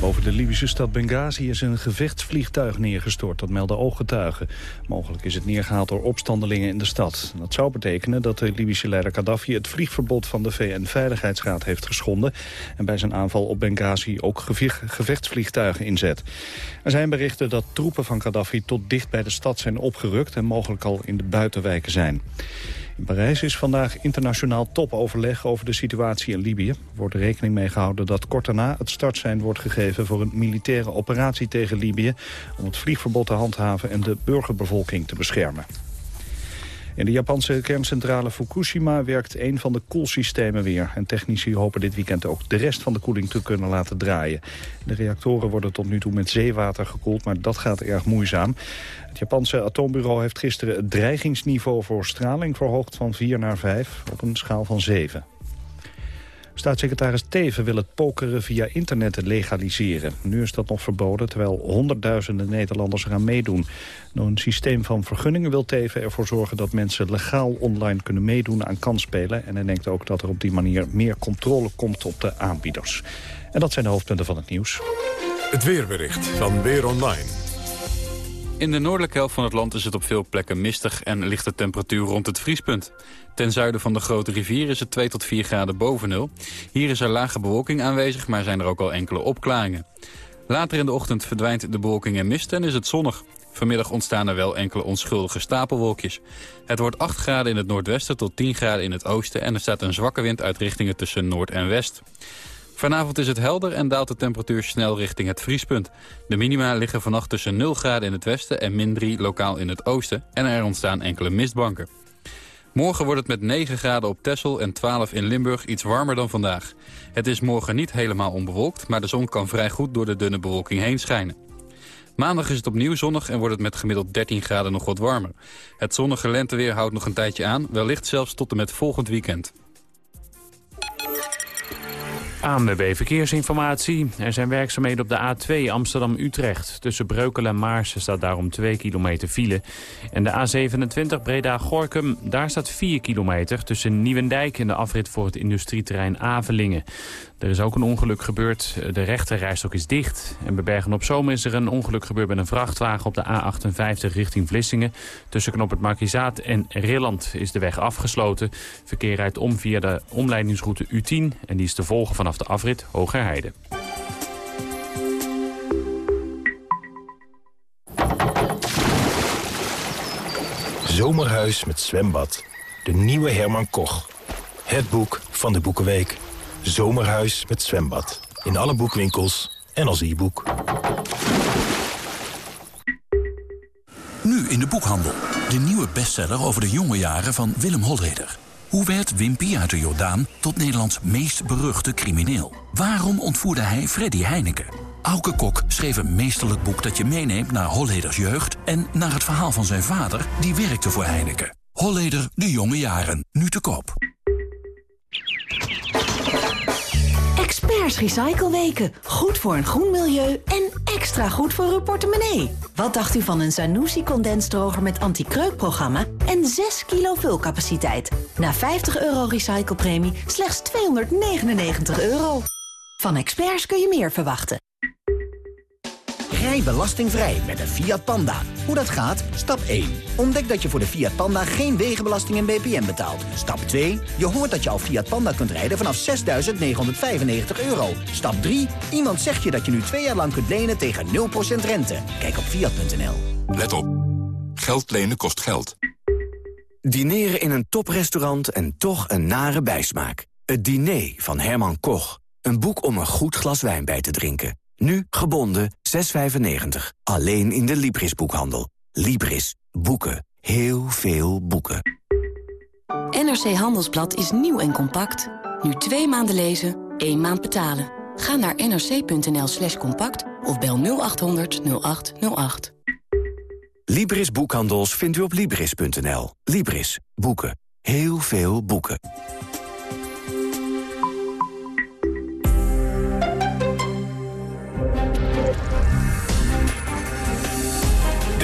Boven de Libische stad Benghazi is een gevechtsvliegtuig neergestort, dat melden ooggetuigen. Mogelijk is het neergehaald door opstandelingen in de stad. Dat zou betekenen dat de Libische leider Gaddafi het vliegverbod van de VN-veiligheidsraad heeft geschonden en bij zijn aanval op Benghazi ook gevechtsvliegtuigen inzet. Er zijn berichten dat troepen van Gaddafi tot dicht bij de stad zijn opgerukt en mogelijk al in de buitenwijken zijn. In Parijs is vandaag internationaal topoverleg over de situatie in Libië. Er wordt rekening mee gehouden dat kort daarna het startsein wordt gegeven voor een militaire operatie tegen Libië... om het vliegverbod te handhaven en de burgerbevolking te beschermen. In de Japanse kerncentrale Fukushima werkt een van de koelsystemen weer. En technici hopen dit weekend ook de rest van de koeling te kunnen laten draaien. De reactoren worden tot nu toe met zeewater gekoeld, maar dat gaat erg moeizaam. Het Japanse atoombureau heeft gisteren het dreigingsniveau voor straling verhoogd van 4 naar 5 op een schaal van 7. Staatssecretaris Teven wil het pokeren via internet legaliseren. Nu is dat nog verboden, terwijl honderdduizenden Nederlanders eraan meedoen. Door een systeem van vergunningen wil Teven ervoor zorgen... dat mensen legaal online kunnen meedoen aan kansspelen. En hij denkt ook dat er op die manier meer controle komt op de aanbieders. En dat zijn de hoofdpunten van het nieuws. Het weerbericht van Weer Online. In de noordelijke helft van het land is het op veel plekken mistig en ligt de temperatuur rond het vriespunt. Ten zuiden van de grote rivier is het 2 tot 4 graden boven nul. Hier is er lage bewolking aanwezig, maar zijn er ook al enkele opklaringen. Later in de ochtend verdwijnt de bewolking en mist en is het zonnig. Vanmiddag ontstaan er wel enkele onschuldige stapelwolkjes. Het wordt 8 graden in het noordwesten tot 10 graden in het oosten... en er staat een zwakke wind uit richtingen tussen noord en west. Vanavond is het helder en daalt de temperatuur snel richting het vriespunt. De minima liggen vannacht tussen 0 graden in het westen en min 3 lokaal in het oosten... en er ontstaan enkele mistbanken. Morgen wordt het met 9 graden op Texel en 12 in Limburg iets warmer dan vandaag. Het is morgen niet helemaal onbewolkt, maar de zon kan vrij goed door de dunne bewolking heen schijnen. Maandag is het opnieuw zonnig en wordt het met gemiddeld 13 graden nog wat warmer. Het zonnige lenteweer houdt nog een tijdje aan, wellicht zelfs tot en met volgend weekend. ANWB Verkeersinformatie. Er zijn werkzaamheden op de A2 Amsterdam-Utrecht. Tussen Breukelen en Maarsen staat daarom 2 kilometer file. En de A27 Breda-Gorkum, daar staat 4 kilometer... tussen Nieuwendijk en de afrit voor het industrieterrein Avelingen. Er is ook een ongeluk gebeurd. De rechterrijstok is dicht. En bij Bergen-op-Zoom is er een ongeluk gebeurd met een vrachtwagen op de A58 richting Vlissingen. Tussen Knop het Markizaat en Rilland is de weg afgesloten. Verkeer rijdt om via de omleidingsroute U10 en die is te volgen vanaf de afrit Hogerheide. Zomerhuis met zwembad. De nieuwe Herman Koch. Het boek van de Boekenweek. Zomerhuis met zwembad. In alle boekwinkels en als e-boek. Nu in de boekhandel. De nieuwe bestseller over de jonge jaren van Willem Holleder. Hoe werd Wimpy uit de Jordaan tot Nederlands meest beruchte crimineel? Waarom ontvoerde hij Freddy Heineken? Auke Kok schreef een meesterlijk boek dat je meeneemt naar Holleders jeugd... en naar het verhaal van zijn vader, die werkte voor Heineken. Holleder, de jonge jaren, nu te koop. Experts Recycleweken. Goed voor een groen milieu en extra goed voor uw portemonnee. Wat dacht u van een Zanussi condensdroger met anti-kreukprogramma en 6 kilo vulcapaciteit? Na 50 euro recyclepremie slechts 299 euro. Van experts kun je meer verwachten. Rij belastingvrij met een Fiat Panda. Hoe dat gaat? Stap 1. Ontdek dat je voor de Fiat Panda geen wegenbelasting en BPM betaalt. Stap 2. Je hoort dat je al Fiat Panda kunt rijden vanaf 6.995 euro. Stap 3. Iemand zegt je dat je nu twee jaar lang kunt lenen tegen 0% rente. Kijk op Fiat.nl. Let op. Geld lenen kost geld. Dineren in een toprestaurant en toch een nare bijsmaak. Het diner van Herman Koch. Een boek om een goed glas wijn bij te drinken. Nu gebonden 6,95. Alleen in de Libris-boekhandel. Libris. Boeken. Heel veel boeken. NRC Handelsblad is nieuw en compact. Nu twee maanden lezen, één maand betalen. Ga naar nrc.nl slash compact of bel 0800 0808. Libris Boekhandels vindt u op Libris.nl. Libris. Boeken. Heel veel boeken.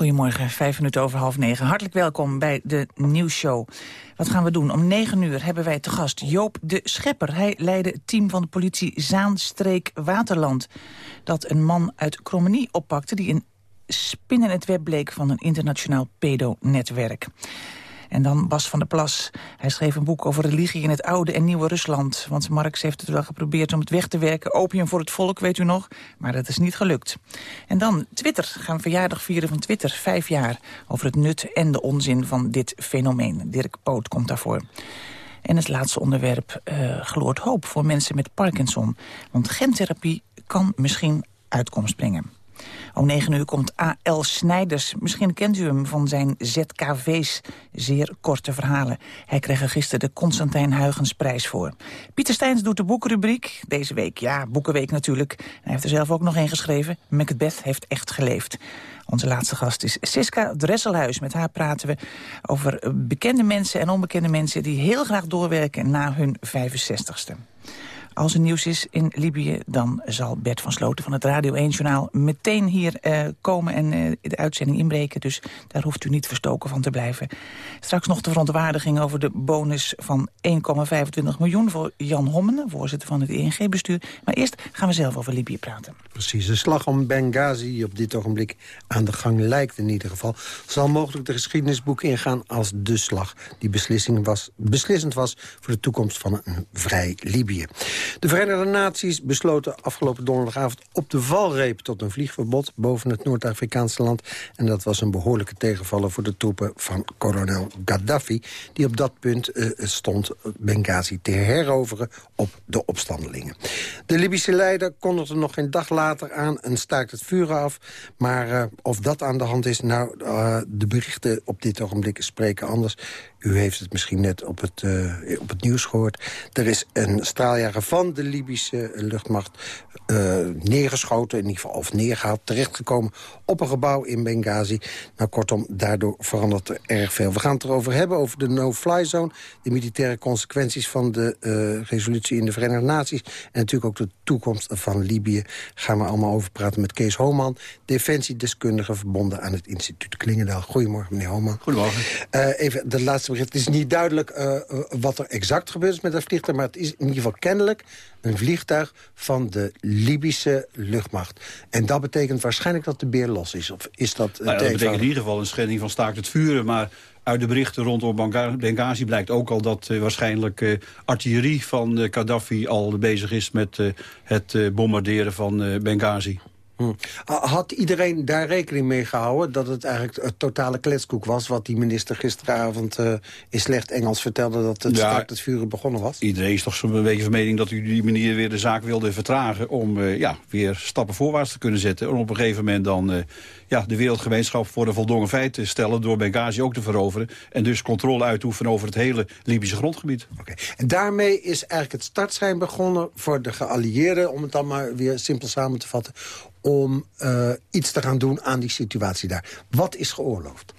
Goedemorgen, vijf minuten over half negen. Hartelijk welkom bij de nieuwsshow. Wat gaan we doen? Om negen uur hebben wij te gast Joop de Schepper. Hij leidde het team van de politie Zaanstreek Waterland... dat een man uit Krommenie oppakte... die een spin in het web bleek van een internationaal pedonetwerk. En dan Bas van der Plas. Hij schreef een boek over religie in het oude en nieuwe Rusland. Want Marx heeft het wel geprobeerd om het weg te werken. Opium voor het volk, weet u nog. Maar dat is niet gelukt. En dan Twitter. Gaan verjaardag vieren van Twitter. Vijf jaar over het nut en de onzin van dit fenomeen. Dirk Poot komt daarvoor. En het laatste onderwerp, uh, hoop voor mensen met Parkinson. Want gentherapie kan misschien uitkomst brengen. Om 9 uur komt A.L. Snijders. Misschien kent u hem van zijn ZKV's, zeer korte verhalen. Hij kreeg er gisteren de Constantijn Huygensprijs voor. Pieter Steins doet de boekrubriek. Deze week, ja, Boekenweek natuurlijk. Hij heeft er zelf ook nog een geschreven. Macbeth heeft echt geleefd. Onze laatste gast is Siska Dresselhuis. Met haar praten we over bekende mensen en onbekende mensen... die heel graag doorwerken na hun 65ste. Als er nieuws is in Libië, dan zal Bert van Sloten van het Radio 1-journaal... meteen hier uh, komen en uh, de uitzending inbreken. Dus daar hoeft u niet verstoken van te blijven. Straks nog de verontwaardiging over de bonus van 1,25 miljoen... voor Jan Hommen, voorzitter van het ING-bestuur. Maar eerst gaan we zelf over Libië praten. Precies, de slag om Benghazi op dit ogenblik aan de gang lijkt in ieder geval... zal mogelijk de geschiedenisboek ingaan als de slag... die beslissing was, beslissend was voor de toekomst van een vrij Libië. De Verenigde Naties besloten afgelopen donderdagavond op de valreep tot een vliegverbod boven het Noord-Afrikaanse land. En dat was een behoorlijke tegenvaller voor de troepen van kolonel Gaddafi, die op dat punt uh, stond Benghazi te heroveren op de opstandelingen. De Libische leider kondigde nog geen dag later aan een staakt het vuren af. Maar uh, of dat aan de hand is, nou, uh, de berichten op dit ogenblik spreken anders. U heeft het misschien net op het, op het nieuws gehoord. Er is een straaljager van de Libische luchtmacht uh, neergeschoten, in ieder geval of neergehaald, terechtgekomen op een gebouw in Benghazi. Nou, kortom, daardoor verandert er erg veel. We gaan het erover hebben, over de no-fly zone, de militaire consequenties van de uh, resolutie in de Verenigde Naties en natuurlijk ook de toekomst van Libië. Gaan we allemaal over praten met Kees Homan, defensiedeskundige verbonden aan het instituut Klingendaal. Goedemorgen, meneer Homan. Goedemorgen. Uh, even de laatste bericht. Het is niet duidelijk uh, wat er exact gebeurd is met dat vliegtuig... maar het is in ieder geval kennelijk een vliegtuig van de Libische luchtmacht. En dat betekent waarschijnlijk dat de beer los is. Of is dat, nou ja, dat betekent in ieder geval een schending van staakt het vuren... maar uit de berichten rondom Benghazi blijkt ook al dat uh, waarschijnlijk uh, artillerie van uh, Gaddafi al bezig is met het bombarderen van Benghazi. Hm. Had iedereen daar rekening mee gehouden dat het eigenlijk een totale kletskoek was... wat die minister gisteravond uh, in slecht Engels vertelde... dat het ja, het vuren begonnen was? Iedereen is toch zo'n beetje van mening dat u die manier weer de zaak wilde vertragen... om uh, ja, weer stappen voorwaarts te kunnen zetten. En op een gegeven moment dan... Uh, ja, de wereldgemeenschap voor een voldongen feit te stellen... door Benghazi ook te veroveren. En dus controle uit te oefenen over het hele Libische grondgebied. Okay. En daarmee is eigenlijk het startschijn begonnen voor de geallieerden... om het dan maar weer simpel samen te vatten om uh, iets te gaan doen aan die situatie daar. Wat is geoorloofd?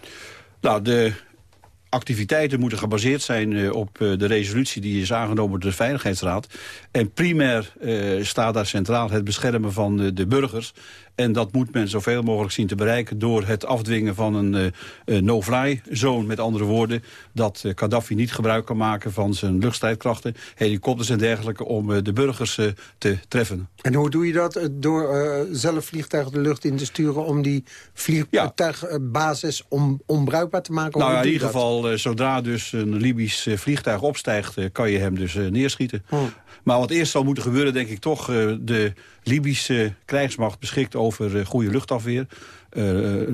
Nou, de activiteiten moeten gebaseerd zijn uh, op uh, de resolutie die is aangenomen door de Veiligheidsraad. En primair staat daar centraal het beschermen van de burgers En dat moet men zoveel mogelijk zien te bereiken... door het afdwingen van een uh, no-fly zone. Met andere woorden, dat uh, Gaddafi niet gebruik kan maken... van zijn luchtstrijdkrachten, helikopters en dergelijke... om de burgers te treffen. En hoe doe je dat? Door zelf vliegtuigen de lucht in te sturen... om die vliegtuigbasis om, onbruikbaar te maken? Nou ja, in ieder geval, zodra dus een Libisch vliegtuig opstijgt... kan je hem dus neerschieten. Oh. Maar wat eerst zal moeten gebeuren, denk ik toch... de Libische krijgsmacht beschikt over uh, goede luchtafweer. Uh,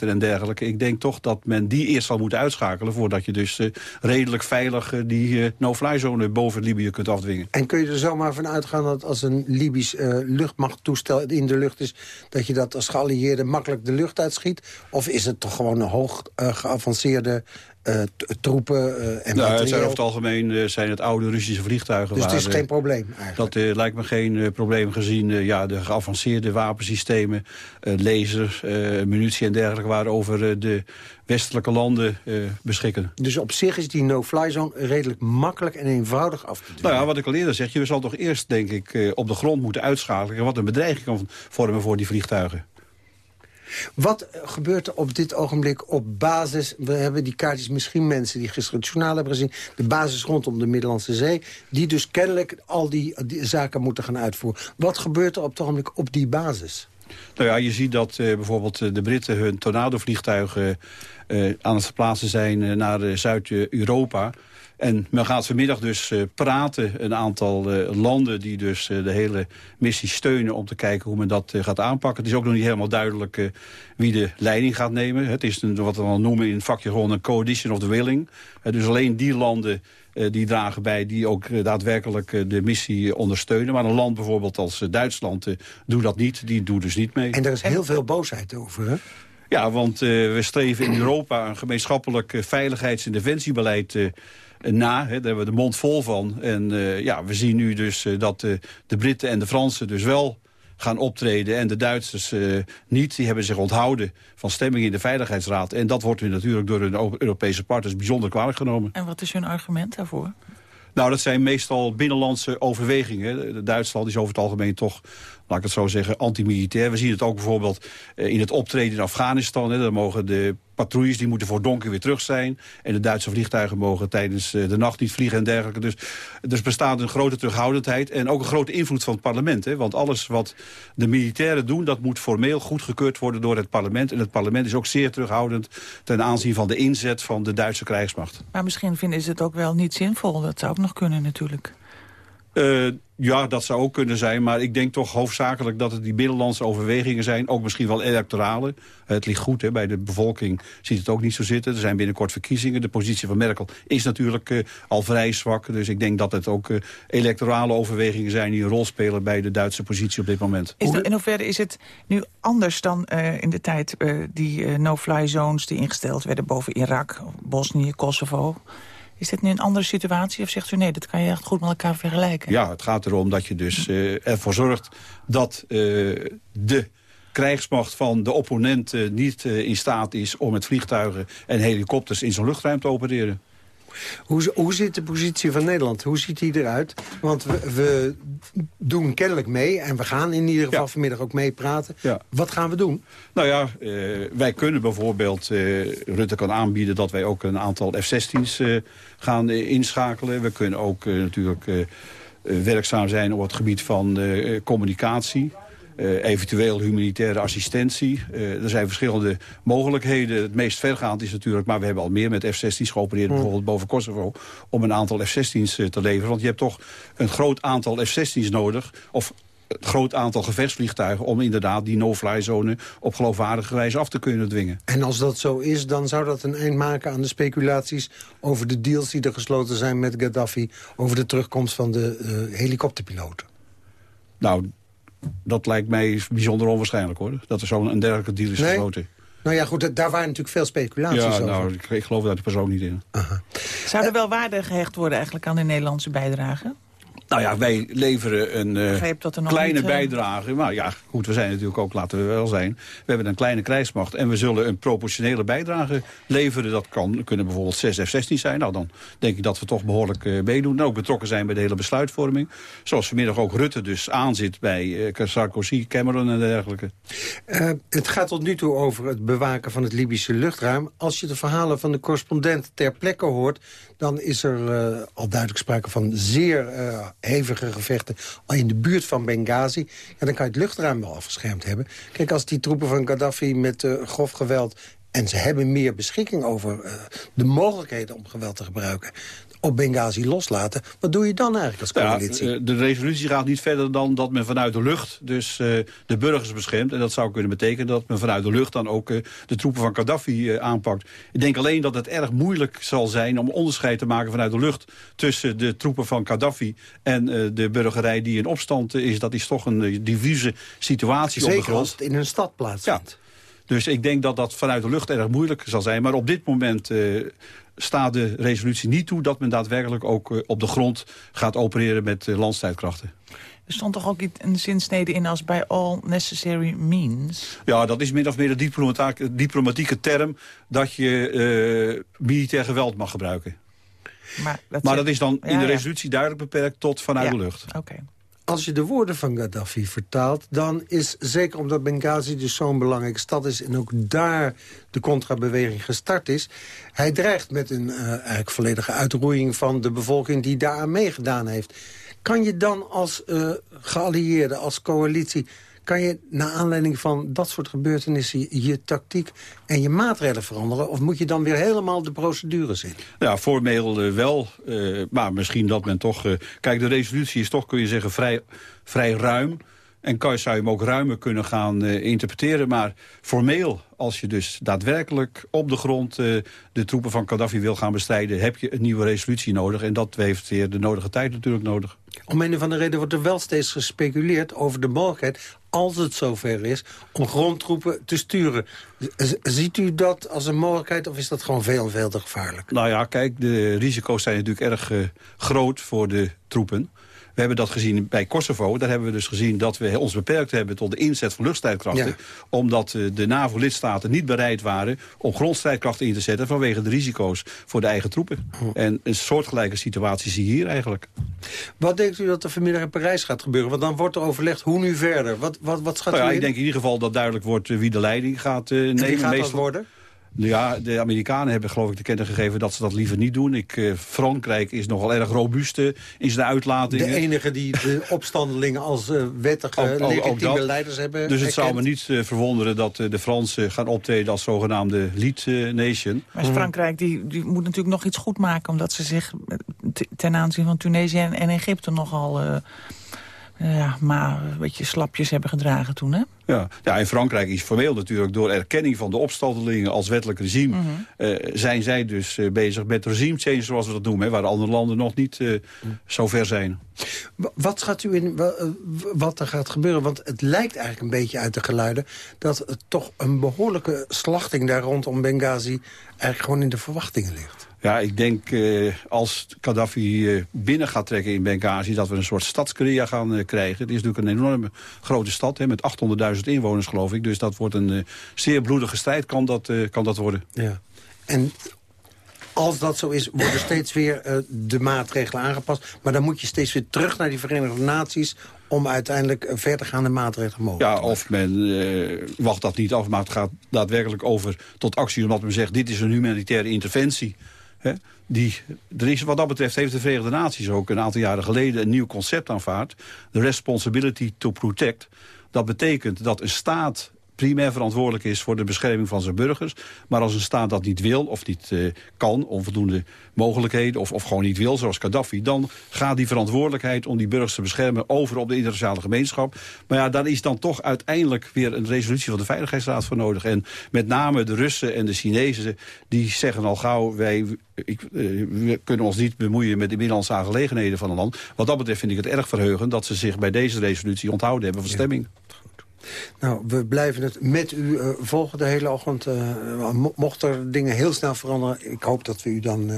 en dergelijke. Ik denk toch dat men die eerst zal moeten uitschakelen... voordat je dus uh, redelijk veilig die no-fly zone boven Libië kunt afdwingen. En kun je er zomaar van uitgaan dat als een Libisch luchtmachttoestel in de lucht is... dat je dat als geallieerde makkelijk de lucht uitschiet? Of is het toch gewoon een hoog geavanceerde uh, troepen uh, en nou, het zijn over het algemeen uh, zijn het oude Russische vliegtuigen. Dus het is geen probleem eigenlijk? Dat lijkt me geen probleem gezien ja, de geavanceerde wapensystemen, lasers, munitie en dergelijke... waarover de westelijke landen beschikken. Dus op zich is die no-fly zone redelijk makkelijk en eenvoudig af te doen. Nou ja, wat ik al eerder zeg, je zal toch eerst denk ik op de grond moeten uitschakelen... wat een bedreiging kan vormen voor die vliegtuigen. Wat gebeurt er op dit ogenblik op basis... we hebben die kaartjes misschien mensen die gisteren het journaal hebben gezien... de basis rondom de Middellandse Zee... die dus kennelijk al die, zaken moeten gaan uitvoeren. Wat gebeurt er op het ogenblik op die basis? Nou ja, je ziet dat uh, bijvoorbeeld eh, de Britten hun tornadovliegtuigen... Uh, aan het verplaatsen zijn naar Zuid-Europa... En men gaat vanmiddag dus uh, praten, een aantal uh, landen die dus uh, de hele missie steunen... om te kijken hoe men dat gaat aanpakken. Het is ook nog niet helemaal duidelijk wie de leiding gaat nemen. Het is een, wat we dan noemen in het vakje gewoon een coalition of the willing. dus alleen die landen die dragen bij die ook daadwerkelijk de missie ondersteunen. Maar een land bijvoorbeeld als Duitsland doet dat niet. Die doet dus niet mee. En er is heel veel boosheid over, hè? Ja, want we streven in Europa een gemeenschappelijk veiligheids- en defensiebeleid na. Hè, daar hebben we de mond vol van. En uh, ja, we zien nu dus uh, dat uh, de Britten en de Fransen dus wel gaan optreden... en de Duitsers niet. Die hebben zich onthouden van stemming in de Veiligheidsraad. En dat wordt nu natuurlijk door de Europese partners bijzonder kwalijk genomen. En wat is hun argument daarvoor? Nou, dat zijn meestal binnenlandse overwegingen. Duitsland is over het algemeen toch laat ik het zo zeggen, antimilitair. We zien het ook bijvoorbeeld in het optreden in Afghanistan. Hè. Daar mogen de patrouilles die moeten voor donker weer terug zijn. En de Duitse vliegtuigen mogen tijdens eh, de nacht niet vliegen en dergelijke. Dus, dus bestaat een grote terughoudendheid en ook een grote invloed van het parlement. Hè? Want alles wat de militairen doen, dat moet formeel goedgekeurd worden door het parlement. En het parlement is ook zeer terughoudend ten aanzien van de inzet van de Duitse krijgsmacht. Maar misschien vinden ze het ook wel niet zinvol. Dat zou ook nog kunnen natuurlijk. Uh, ja, dat zou ook kunnen zijn. Maar ik denk toch hoofdzakelijk dat het die binnenlandse overwegingen zijn. Ook misschien wel electorale. Het ligt goed, hè, bij de bevolking ziet het ook niet zo zitten. Er zijn binnenkort verkiezingen. De positie van Merkel is natuurlijk uh, al vrij zwak. Dus ik denk dat het ook uh, electorale overwegingen zijn... die een rol spelen bij de Duitse positie op dit moment. Is in hoeverre is het nu anders dan uh, in de tijd... die no-fly zones die ingesteld werden boven Irak, Bosnië, Kosovo... Is dit nu een andere situatie of zegt u nee, dat kan je echt goed met elkaar vergelijken? Ja, het gaat erom dat je dus uh, ervoor zorgt dat uh, de krijgsmacht van de opponent niet in staat is om met vliegtuigen en helikopters in zo'n luchtruim te opereren. Hoe, hoe zit de positie van Nederland? Hoe ziet die eruit? Want we, we doen kennelijk mee en we gaan in ieder geval vanmiddag ook meepraten. Ja. Wat gaan we doen? Nou ja, uh, wij kunnen bijvoorbeeld, uh, Rutte kan aanbieden dat wij ook een aantal F-16's uh, gaan inschakelen. We kunnen ook natuurlijk werkzaam zijn op het gebied van communicatie. Uh, eventueel humanitaire assistentie. Uh, er zijn verschillende mogelijkheden. Het meest vergaand is natuurlijk, maar we hebben al meer met F-16's geopereerd, hmm. bijvoorbeeld boven Kosovo, om een aantal F-16's uh, te leveren. Want je hebt toch een groot aantal F-16's nodig, of een groot aantal gevechtsvliegtuigen... om inderdaad die no-fly zone op geloofwaardige wijze af te kunnen dwingen. En als dat zo is, dan zou dat een eind maken aan de speculaties... over de deals die er gesloten zijn met Gaddafi... over de terugkomst van de helikopterpiloten. Nou, dat lijkt mij bijzonder onwaarschijnlijk hoor. Dat er zo'n dergelijke deal is gesloten. Nou ja, goed, daar waren natuurlijk veel speculaties ja, over. Nou, ik, geloof daar de persoon niet in. Aha. Zou er wel waarde gehecht worden eigenlijk aan de Nederlandse bijdrage? Nou ja, wij leveren een uh, kleine niet, uh... bijdrage. Maar ja, goed, we zijn natuurlijk ook, laten we wel zijn... we hebben een kleine krijgsmacht en we zullen een proportionele bijdrage leveren. Dat kan, kunnen bijvoorbeeld 6 F-16 zijn. Nou, dan denk ik dat we toch behoorlijk uh, meedoen. En ook betrokken zijn bij de hele besluitvorming. Zoals vanmiddag ook Rutte dus aanzit bij Sarkozy, Cameron en dergelijke. het gaat tot nu toe over het bewaken van het Libische luchtruim. Als je de verhalen van de correspondent ter plekke hoort... dan is er al duidelijk sprake van zeer hevige gevechten al in de buurt van Benghazi... Ja, dan kan je het luchtruim wel afgeschermd hebben. Kijk, als die troepen van Gaddafi met uh, grof geweld... en ze hebben meer beschikking over de mogelijkheden om geweld te gebruiken op Benghazi loslaten. Wat doe je dan eigenlijk als coalitie? Ja, de resolutie gaat niet verder dan dat men vanuit de lucht dus uh, de burgers beschermt. En dat zou kunnen betekenen dat men vanuit de lucht dan ook uh, de troepen van Gaddafi uh, aanpakt. Ik denk alleen dat het erg moeilijk zal zijn om onderscheid te maken vanuit de lucht... tussen de troepen van Gaddafi en de burgerij die in opstand is. Dat is toch een diffuse situatie Zeker op de grond. als het in een stad plaatsvindt. Ja. Dus ik denk dat dat vanuit de lucht erg moeilijk zal zijn. Maar op dit moment uh, staat de resolutie niet toe... dat men daadwerkelijk ook uh, op de grond gaat opereren met uh, landstrijdkrachten. Er stond toch ook een zinsnede in als bij all necessary means? Ja, dat is min of meer de diplomatieke term... dat je militair geweld mag gebruiken. Maar dat, maar dat is dan in de resolutie ja. duidelijk beperkt tot vanuit ja. de lucht. Oké. Okay. Als je de woorden van Gaddafi vertaalt... dan is, zeker omdat Benghazi dus zo'n belangrijke stad is... en ook daar de contrabeweging gestart is... hij dreigt met een uh, eigenlijk volledige uitroeiing van de bevolking... die daaraan meegedaan heeft. Kan je dan als uh, geallieerde, als coalitie... kan je naar aanleiding van dat soort gebeurtenissen... je tactiek en je maatregelen veranderen? Of moet je dan weer helemaal de procedures in? Ja, formeel wel. Uh, maar misschien dat men toch... Uh, kijk, de resolutie is toch, kun je zeggen, vrij, vrij ruim. En kan, zou je hem ook ruimer kunnen gaan interpreteren. Maar formeel, als je dus daadwerkelijk op de grond... de troepen van Gaddafi wil gaan bestrijden... heb je een nieuwe resolutie nodig. En dat heeft weer de nodige tijd natuurlijk nodig. Om een of andere reden wordt er wel steeds gespeculeerd over de mogelijkheid als het zover is, om grondtroepen te sturen. Z ziet u dat als een mogelijkheid of is dat gewoon veel, veel te gevaarlijk? Nou ja, kijk, de risico's zijn natuurlijk erg uh, groot voor de troepen. We hebben dat gezien bij Kosovo. Daar hebben we dus gezien dat we ons beperkt hebben tot de inzet van luchtstrijdkrachten. Ja. Omdat uh, de NAVO-lidstaten niet bereid waren om grondstrijdkrachten in te zetten vanwege de risico's voor de eigen troepen. Oh. En een soortgelijke situatie zie je hier eigenlijk. Wat denkt u dat er vanmiddag in Parijs gaat gebeuren? Want dan wordt er overlegd hoe nu verder. Wat, wat, wat gaat nou ja, u Ik denk in ieder geval dat duidelijk wordt uh, wie de leiding gaat uh, nemen. En wie gaat dat worden? Ja, de Amerikanen hebben geloof ik te kennen gegeven dat ze dat liever niet doen. Ik, uh, Frankrijk is nogal erg robuust uh, in zijn uitlatingen. De enige die de opstandelingen als uh, wettige, ook, ook, legitieme ook leiders hebben Dus het zou me niet verwonderen dat de Fransen gaan optreden als zogenaamde lead nation. Maar Frankrijk die, die moet natuurlijk nog iets goed maken... omdat ze zich ten aanzien van Tunesië en, en Egypte nogal ja, maar een beetje slapjes hebben gedragen toen, hè? Ja, ja, in Frankrijk is formeel natuurlijk door erkenning van de opstandelingen als wettelijk regime... Mm -hmm. uh, zijn zij dus uh, bezig met regime change, zoals we dat noemen... Hè, waar andere landen nog niet uh, mm. zo ver zijn. Wat gaat u in, wat er gaat gebeuren? Want het lijkt eigenlijk een beetje uit de geluiden... dat het toch een behoorlijke slachting daar rondom Benghazi... eigenlijk gewoon in de verwachtingen ligt. Ja, ik denk uh, als Gaddafi uh, binnen gaat trekken in Benghazi... dat we een soort stadskorea gaan uh, krijgen. Het is natuurlijk een enorme grote stad hè, met 800.000 inwoners, geloof ik. Dus dat wordt een zeer bloedige strijd, kan dat, kan dat worden. Ja. En als dat zo is, worden steeds weer de maatregelen aangepast. Maar dan moet je steeds weer terug naar die Verenigde Naties... om uiteindelijk verdergaande maatregelen mogelijk Ja, of men uh, wacht dat niet af, maar het gaat daadwerkelijk over tot actie... omdat men zegt, dit is een humanitaire interventie... Die, wat dat betreft heeft de Verenigde Naties ook een aantal jaren geleden een nieuw concept aanvaard. De responsibility to protect. Dat betekent dat een staat primair verantwoordelijk is voor de bescherming van zijn burgers. Maar als een staat dat niet wil of niet uh, kan, onvoldoende mogelijkheden... Of, of gewoon niet wil, zoals Gaddafi... dan gaat die verantwoordelijkheid om die burgers te beschermen... over op de internationale gemeenschap. Maar ja, daar is dan toch uiteindelijk weer een resolutie van de Veiligheidsraad voor nodig. En met name de Russen en de Chinezen, die zeggen al gauw... wij ik, uh, we kunnen ons niet bemoeien met de binnenlandse aangelegenheden van een land. Wat dat betreft vind ik het erg verheugend... dat ze zich bij deze resolutie onthouden hebben van stemming. Ja. Nou, we blijven het met u uh, volgen de hele ochtend. Uh, mocht er dingen heel snel veranderen, ik hoop dat we u dan uh,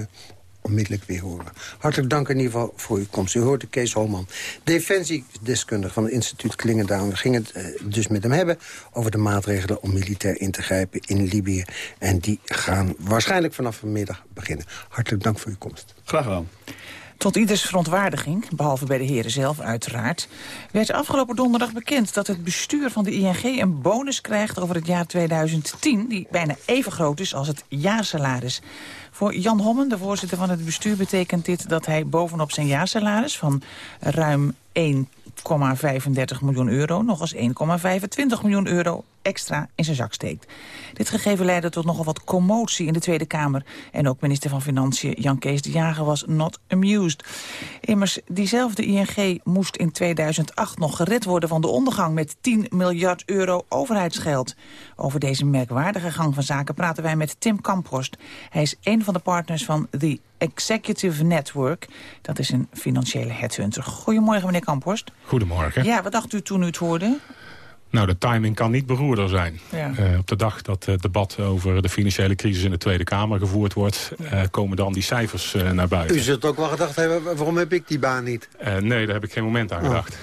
onmiddellijk weer horen. Hartelijk dank in ieder geval voor uw komst. U hoort de Kees Holman, defensiedeskundige van het instituut Klingendaal. We gingen het eh, dus met hem hebben over de maatregelen om militair in te grijpen in Libië. En die gaan waarschijnlijk vanaf vanmiddag beginnen. Hartelijk dank voor uw komst. Graag gedaan. Tot ieders verontwaardiging, behalve bij de heren zelf uiteraard... werd afgelopen donderdag bekend dat het bestuur van de ING een bonus krijgt over het jaar 2010... die bijna even groot is als het jaarsalaris. Voor Jan Hommen, de voorzitter van het bestuur, betekent dit dat hij bovenop zijn jaarsalaris van ruim 1 1,35 miljoen euro nog eens 1,25 miljoen euro extra in zijn zak steekt. Dit gegeven leidde tot nogal wat commotie in de Tweede Kamer. En ook minister van Financiën Jan Kees de Jager was not amused. Immers, diezelfde ING moest in 2008 nog gered worden van de ondergang... met 10 miljard euro overheidsgeld. Over deze merkwaardige gang van zaken praten wij met Tim Kamphorst. Hij is een van de partners van The Executive Network. Dat is een financiële headhunter. Goedemorgen, meneer Kamphorst. Goedemorgen. Ja, wat dacht u toen u het hoorde? Nou, de timing kan niet beroerder zijn. Ja. Uh, op de dag dat het debat over de financiële crisis in de Tweede Kamer gevoerd wordt... Uh, komen dan die cijfers uh, naar buiten. U zult ook wel gedacht hebben, waarom heb ik die baan niet? nee, daar heb ik geen moment aan gedacht.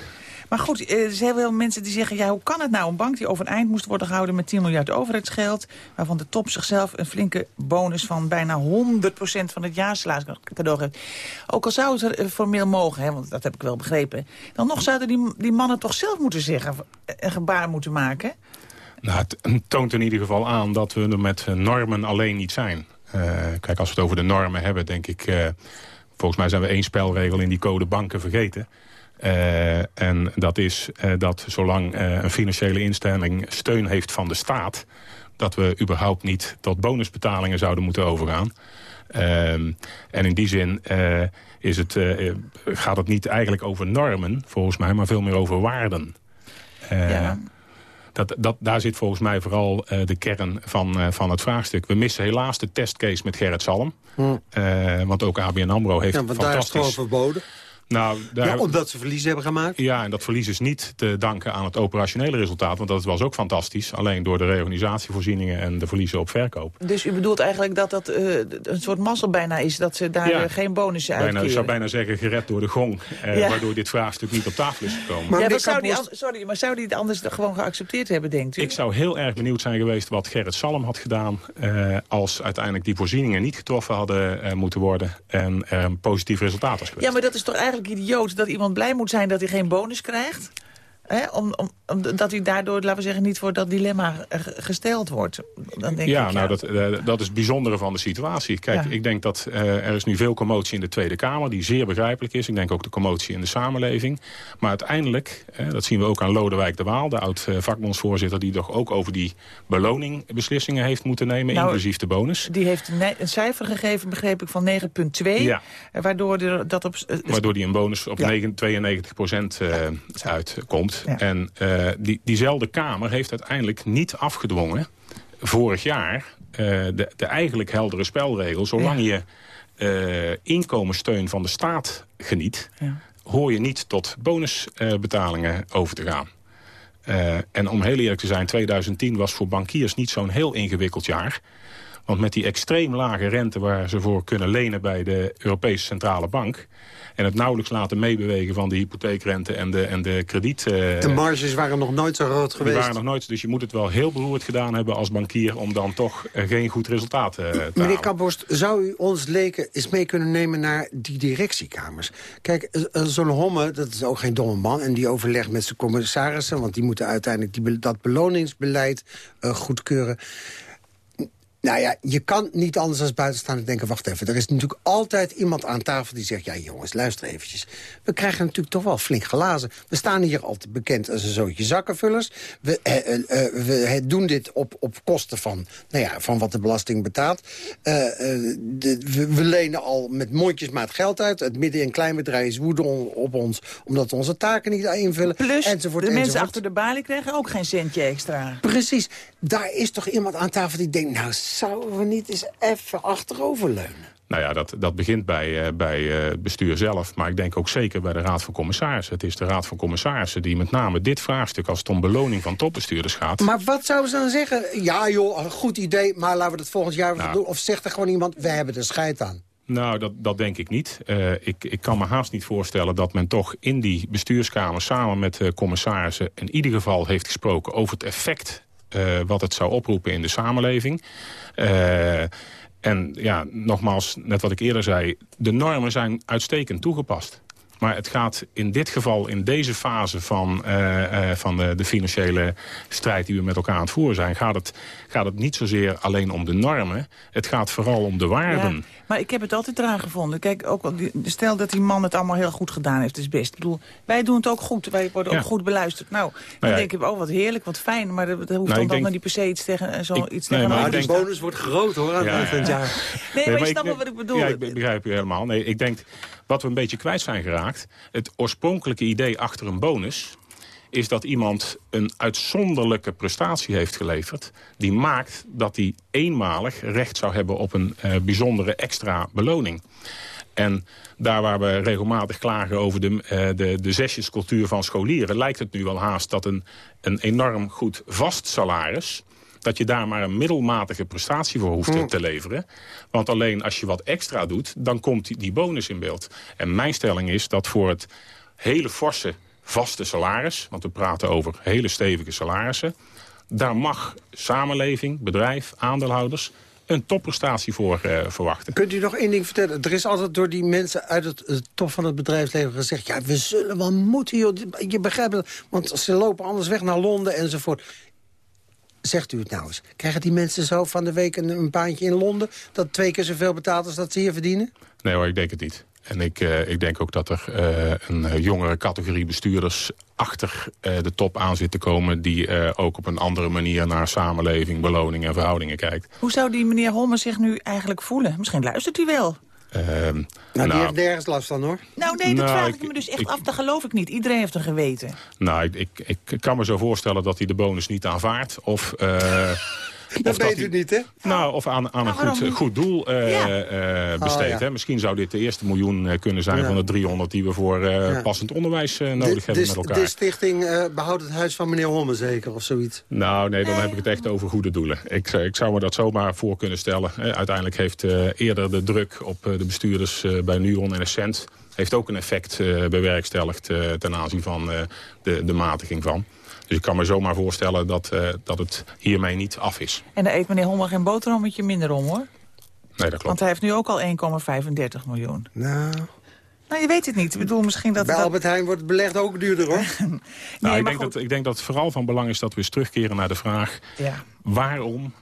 Maar goed, er zijn heel veel mensen die zeggen... ja, hoe kan het nou? Een bank die overeind moest worden gehouden met 10 miljard overheidsgeld... waarvan de top zichzelf een flinke bonus van bijna 100% van het jaarsalaris cadeau geeft. Ook al zou het er formeel mogen, hè, want dat heb ik wel begrepen... dan nog zouden die, die mannen toch zelf moeten zeggen... een gebaar moeten maken... Nou, het toont in ieder geval aan dat we er met normen alleen niet zijn. Kijk, als we het over de normen hebben, denk ik... Volgens mij zijn we één spelregel in die code banken vergeten... Uh, en dat is uh, dat zolang uh, een financiële instelling steun heeft van de staat... dat we überhaupt niet tot bonusbetalingen zouden moeten overgaan. en in die zin is het, gaat het niet eigenlijk over normen, volgens mij... maar veel meer over waarden. Ja. Dat, dat, daar zit volgens mij vooral de kern van, van het vraagstuk. We missen helaas de testcase met Gerrit Salm. Hm. want ook ABN AMRO heeft ja, want fantastisch... daar is het verboden. Nou, daar... ja, omdat ze verlies hebben gemaakt? Ja, en dat verlies is niet te danken aan het operationele resultaat. Want dat was ook fantastisch. Alleen door de reorganisatievoorzieningen en de verliezen op verkoop. Dus u bedoelt eigenlijk dat dat uh, een soort mazzel bijna is... dat ze daar ja. geen bonussen bijna, uitkeren? Ik zou bijna zeggen gered door de gong. Uh, ja. Waardoor dit vraagstuk niet op tafel is gekomen. Maar, ja, maar zou, die, sorry, maar zou die het anders gewoon geaccepteerd hebben, denkt u? Ik zou heel erg benieuwd zijn geweest wat Gerrit Salm had gedaan... Uh, als uiteindelijk die voorzieningen niet getroffen hadden moeten worden... en er een positief resultaat was geweest. Ja, maar dat is toch eigenlijk idioot... dat iemand blij moet zijn dat hij geen bonus krijgt? Hè? Om, om, om, dat hij daardoor, laten we zeggen, niet voor dat dilemma gesteld wordt. Dan denk ja, ik, nou, dat, uh, dat is het bijzondere van de situatie. Kijk, Ja. ik denk dat uh, er is nu veel commotie in de Tweede Kamer... die zeer begrijpelijk is. Ik denk ook de commotie in de samenleving. Maar uiteindelijk, uh, dat zien we ook aan Lodewijk de Waal... de oud-vakbondsvoorzitter, die toch ook over die beloning beslissingen heeft moeten nemen... Nou, inclusief de bonus. Die heeft een, cijfer gegeven, begreep ik, van 9,2. Ja. Waardoor er dat op... eh, Waardoor die een bonus op Ja. 9, 92 procent En uh, die, diezelfde Kamer heeft uiteindelijk niet afgedwongen... vorig jaar uh, de, de eigenlijk heldere spelregel. Zolang je uh, inkomenssteun van de staat geniet... Ja. hoor je niet tot bonusbetalingen over te gaan. En om heel eerlijk te zijn, 2010 was voor bankiers niet zo'n heel ingewikkeld jaar. Want met die extreem lage rente waar ze voor kunnen lenen bij de Europese Centrale Bank... en het nauwelijks laten meebewegen van de hypotheekrente en de, en de krediet... Uh, De marges waren nog nooit zo groot die geweest. waren nog nooit, dus je moet het wel heel beroerd gedaan hebben als bankier... om dan toch uh, geen goed resultaat uh, te Meneer halen. Kamphorst, zou u ons leken eens mee kunnen nemen naar die directiekamers? Kijk, eh, zo'n Homme, dat is ook geen domme man... en die overlegt met zijn commissarissen... want die moeten uiteindelijk die, dat beloningsbeleid uh, goedkeuren. Nou ja, je kan niet anders als buitenstaander denken... wacht even, er is natuurlijk altijd iemand aan tafel die zegt... ja jongens, luister eventjes. We krijgen natuurlijk toch wel flink glazen. We staan hier altijd bekend als een zootje zakkenvullers. We, eh, eh, eh, we doen dit op, op kosten van, nou ja, van wat de belasting betaalt. Eh, eh, de, we, we lenen al met mondjesmaat geld uit. Het midden- en kleinbedrijf is woede op ons... omdat we onze taken niet invullen. Plus, enzovoort, de mensen achter de balie krijgen ook geen centje extra. Precies. Daar is toch iemand aan tafel die denkt... nou, zouden we niet eens even achteroverleunen? Nou ja, dat, dat begint bij, uh, bij uh, het bestuur zelf. Maar ik denk ook zeker bij de Raad van Commissarissen. Het is de Raad van Commissarissen die met name dit vraagstuk... als het om beloning van topbestuurders gaat... Maar wat zouden ze dan zeggen? Ja joh, een goed idee, maar laten we dat volgend jaar Nou. doen. Of zegt er gewoon iemand, we hebben er scheid aan. Nou, dat, dat denk ik niet. Uh, ik, ik kan me haast niet voorstellen dat men toch in die bestuurskamer... samen met de commissarissen in ieder geval heeft gesproken... over het effect uh, wat het zou oproepen in de samenleving. Uh, en ja, nogmaals, net wat ik eerder zei... de normen zijn uitstekend toegepast. Maar het gaat in dit geval, in deze fase van, uh, uh, van de, de, financiële strijd die we met elkaar aan het voeren zijn... gaat het, gaat het niet zozeer alleen om de normen. Het gaat vooral om de waarden. Ja, maar ik heb het altijd raar gevonden. Kijk, ook, stel dat die man het allemaal heel goed gedaan heeft, is best. Ik bedoel, wij doen het ook goed. Wij worden ja. ook goed beluisterd. Nou, dan nou ja, denk ik, oh wat heerlijk, wat fijn. Maar dat, dat hoeft nou, dan, dan denk, niet per se iets tegen zo ik, iets nee, tegen maar die bonus wordt groot hoor aan het eind van het jaar. Nee, maar je snapt wel wat ik bedoel. Ja, ik begrijp u helemaal. Nee, ik denk wat we een beetje kwijt zijn geraakt... het oorspronkelijke idee achter een bonus is dat iemand een uitzonderlijke prestatie heeft geleverd... die maakt dat hij eenmalig recht zou hebben op een uh, bijzondere extra beloning. En daar waar we regelmatig klagen over de, uh, de, de zesjescultuur van scholieren... lijkt het nu wel haast dat een, een enorm goed vast salaris dat je daar maar een middelmatige prestatie voor hoeft te leveren. Want alleen als je wat extra doet, dan komt die, die bonus in beeld. En mijn stelling is dat voor het hele forse vaste salaris... want we praten over hele stevige salarissen... daar mag samenleving, bedrijf, aandeelhouders een topprestatie voor uh, verwachten. Kunt u nog één ding vertellen? Er is altijd door die mensen uit het, het top van het bedrijfsleven gezegd... ja, we zullen wel moeten, joh. Je begrijpt het, want ze lopen anders weg naar Londen enzovoort. Zegt u het nou eens. Krijgen die mensen zo van de week een, een baantje in Londen... dat twee keer zoveel betaalt als dat ze hier verdienen? Nee hoor, ik denk het niet. En ik, uh, ik denk ook dat er uh, een jongere categorie bestuurders achter uh, de top aan zit te komen... die ook op een andere manier naar samenleving, beloning en verhoudingen kijkt. Hoe zou die meneer Holmen zich nu eigenlijk voelen? Misschien luistert hij wel. Uh, nou, nou, die heeft nergens last van, hoor. Nou, nee, dat nou, vraag ik, ik me dus echt ik, af. Dat geloof ik niet. Iedereen heeft een geweten. Nou, ik, ik, ik kan me zo voorstellen dat hij de bonus niet aanvaardt. Of... Dat weet u niet, hè? Nou, of aan, aan een goed, goed doel uh, ja. uh, besteed. Oh, ja. Misschien zou dit de eerste miljoen uh, kunnen zijn ja. van de 300... die we voor passend onderwijs nodig de, hebben de, met elkaar. De stichting behoudt het huis van meneer Homme zeker, of zoiets? Nou, nee, dan heb ik het echt over goede doelen. Ik, ik zou me dat zomaar voor kunnen stellen. uiteindelijk heeft eerder de druk op de bestuurders bij Nuon en Essent... heeft ook een effect bewerkstelligd ten aanzien van de, de matiging van. Dus ik kan me zomaar voorstellen dat, uh, dat het hiermee niet af is. En daar eet meneer Hommel geen boterhammetje minder om, hoor. Nee, dat klopt. Want hij heeft nu ook al 1,35 miljoen. Nou... Nou, je weet het niet. Ik bedoel, misschien dat... Bij Albert Heijn wordt het belegd ook duurder, hoor. nee, nou, ik, denk dat, ik denk dat het vooral van belang is dat we eens terugkeren naar de vraag... Ja. waarom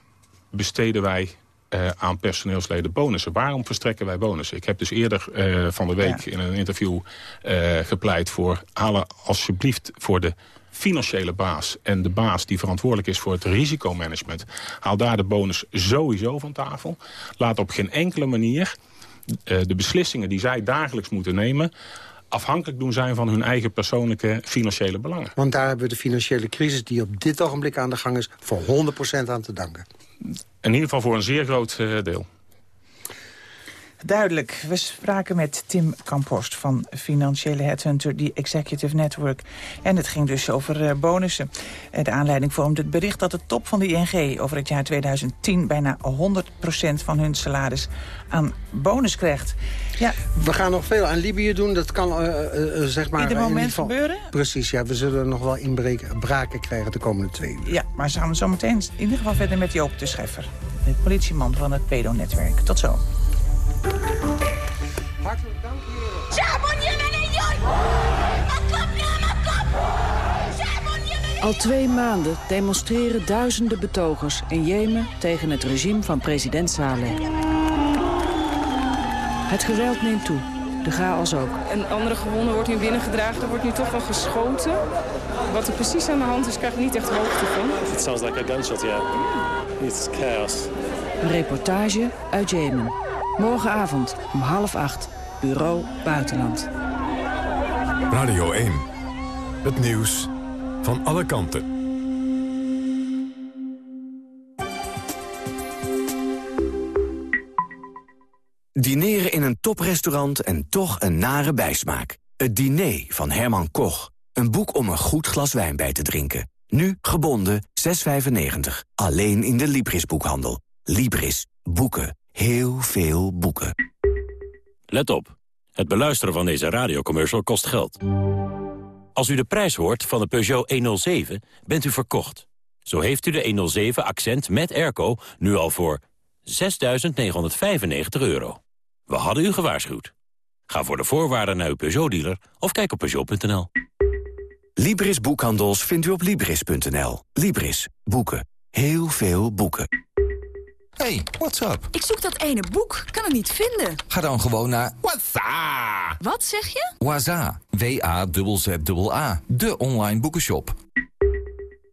besteden wij uh, aan personeelsleden bonussen. Waarom verstrekken wij bonussen? Ik heb dus eerder uh, van de week ja. in een interview uh, gepleit voor... halen alsjeblieft voor de financiële baas en de baas die verantwoordelijk is voor het risicomanagement... haal daar de bonus sowieso van tafel. Laat op geen enkele manier uh, de beslissingen die zij dagelijks moeten nemen afhankelijk doen zijn van hun eigen persoonlijke financiële belangen. Want daar hebben we de financiële crisis die op dit ogenblik aan de gang is... voor 100% aan te danken. In ieder geval voor een zeer groot uh, deel. Duidelijk. We spraken met Tim Kampost van financiële headhunter, die Executive Network. En het ging dus over uh, bonussen. Uh, de aanleiding vormt het bericht dat de top van de ING over het jaar 2010 bijna 100% van hun salaris aan bonus krijgt. Ja. We gaan nog veel aan Libië doen. Dat kan uh, zeg maar... Ieder moment geval... gebeuren? Precies, ja. We zullen nog wel inbreken, braken krijgen de komende twee uur. Ja, maar we gaan zo meteen in ieder geval verder met Joop de Scheffer. De politieman van het PEDO-netwerk. Tot zo. Hartelijk dank, Al twee maanden demonstreren duizenden betogers in Jemen tegen het regime van president Saleh. Het geweld neemt toe, de chaos ook. Een andere gewonde wordt nu binnengedragen, er wordt nu toch wel geschoten. Wat er precies aan de hand is, krijg ik niet echt hoogte van. It sounds like a gunshot, yeah. It's chaos. Een reportage uit Jemen. Morgenavond om half acht. Bureau Buitenland. Radio 1. Het nieuws van alle kanten. Dineren in een toprestaurant en toch een nare bijsmaak. Het diner van Herman Koch. Een boek om een goed glas wijn bij te drinken. Nu gebonden 6,95. Alleen in de Libris boekhandel. Libris. Boeken. Heel veel boeken. Let op. Het beluisteren van deze radiocommercial kost geld. Als u de prijs hoort van de Peugeot 107, bent u verkocht. Zo heeft u de 107 Accent met airco nu al voor 6.995 euro. We hadden u gewaarschuwd. Ga voor de voorwaarden naar uw Peugeot-dealer of kijk op Peugeot.nl. Libris Boekhandels vindt u op Libris.nl. Libris. Boeken. Heel veel boeken. Hey, what's up? Ik zoek dat ene boek, kan het niet vinden. Ga dan gewoon naar Waza. Wat zeg je? Waza. W-A-Z-Z-A. De online boekenshop.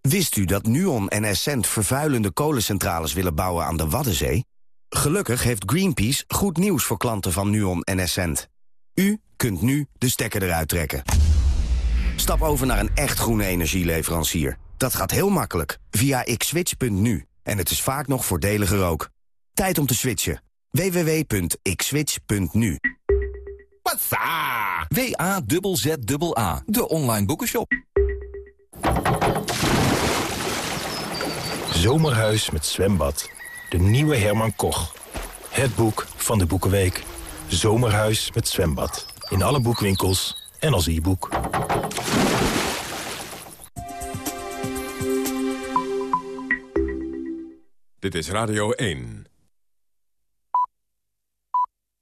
Wist u dat Nuon en Essent vervuilende kolencentrales willen bouwen aan de Waddenzee? Gelukkig heeft Greenpeace goed nieuws voor klanten van Nuon en Essent. U kunt nu de stekker eruit trekken. Stap over naar een echt groene energieleverancier. Dat gaat heel makkelijk via xswitch.nu. En het is vaak nog voordeliger ook. Tijd om te switchen. www.xswitch.nu Waza. W-A-Z-Z-A. De online boekenshop. Zomerhuis met zwembad. De nieuwe Herman Koch. Het boek van de Boekenweek. Zomerhuis met zwembad. In alle boekwinkels en als e-boek. Dit is Radio 1.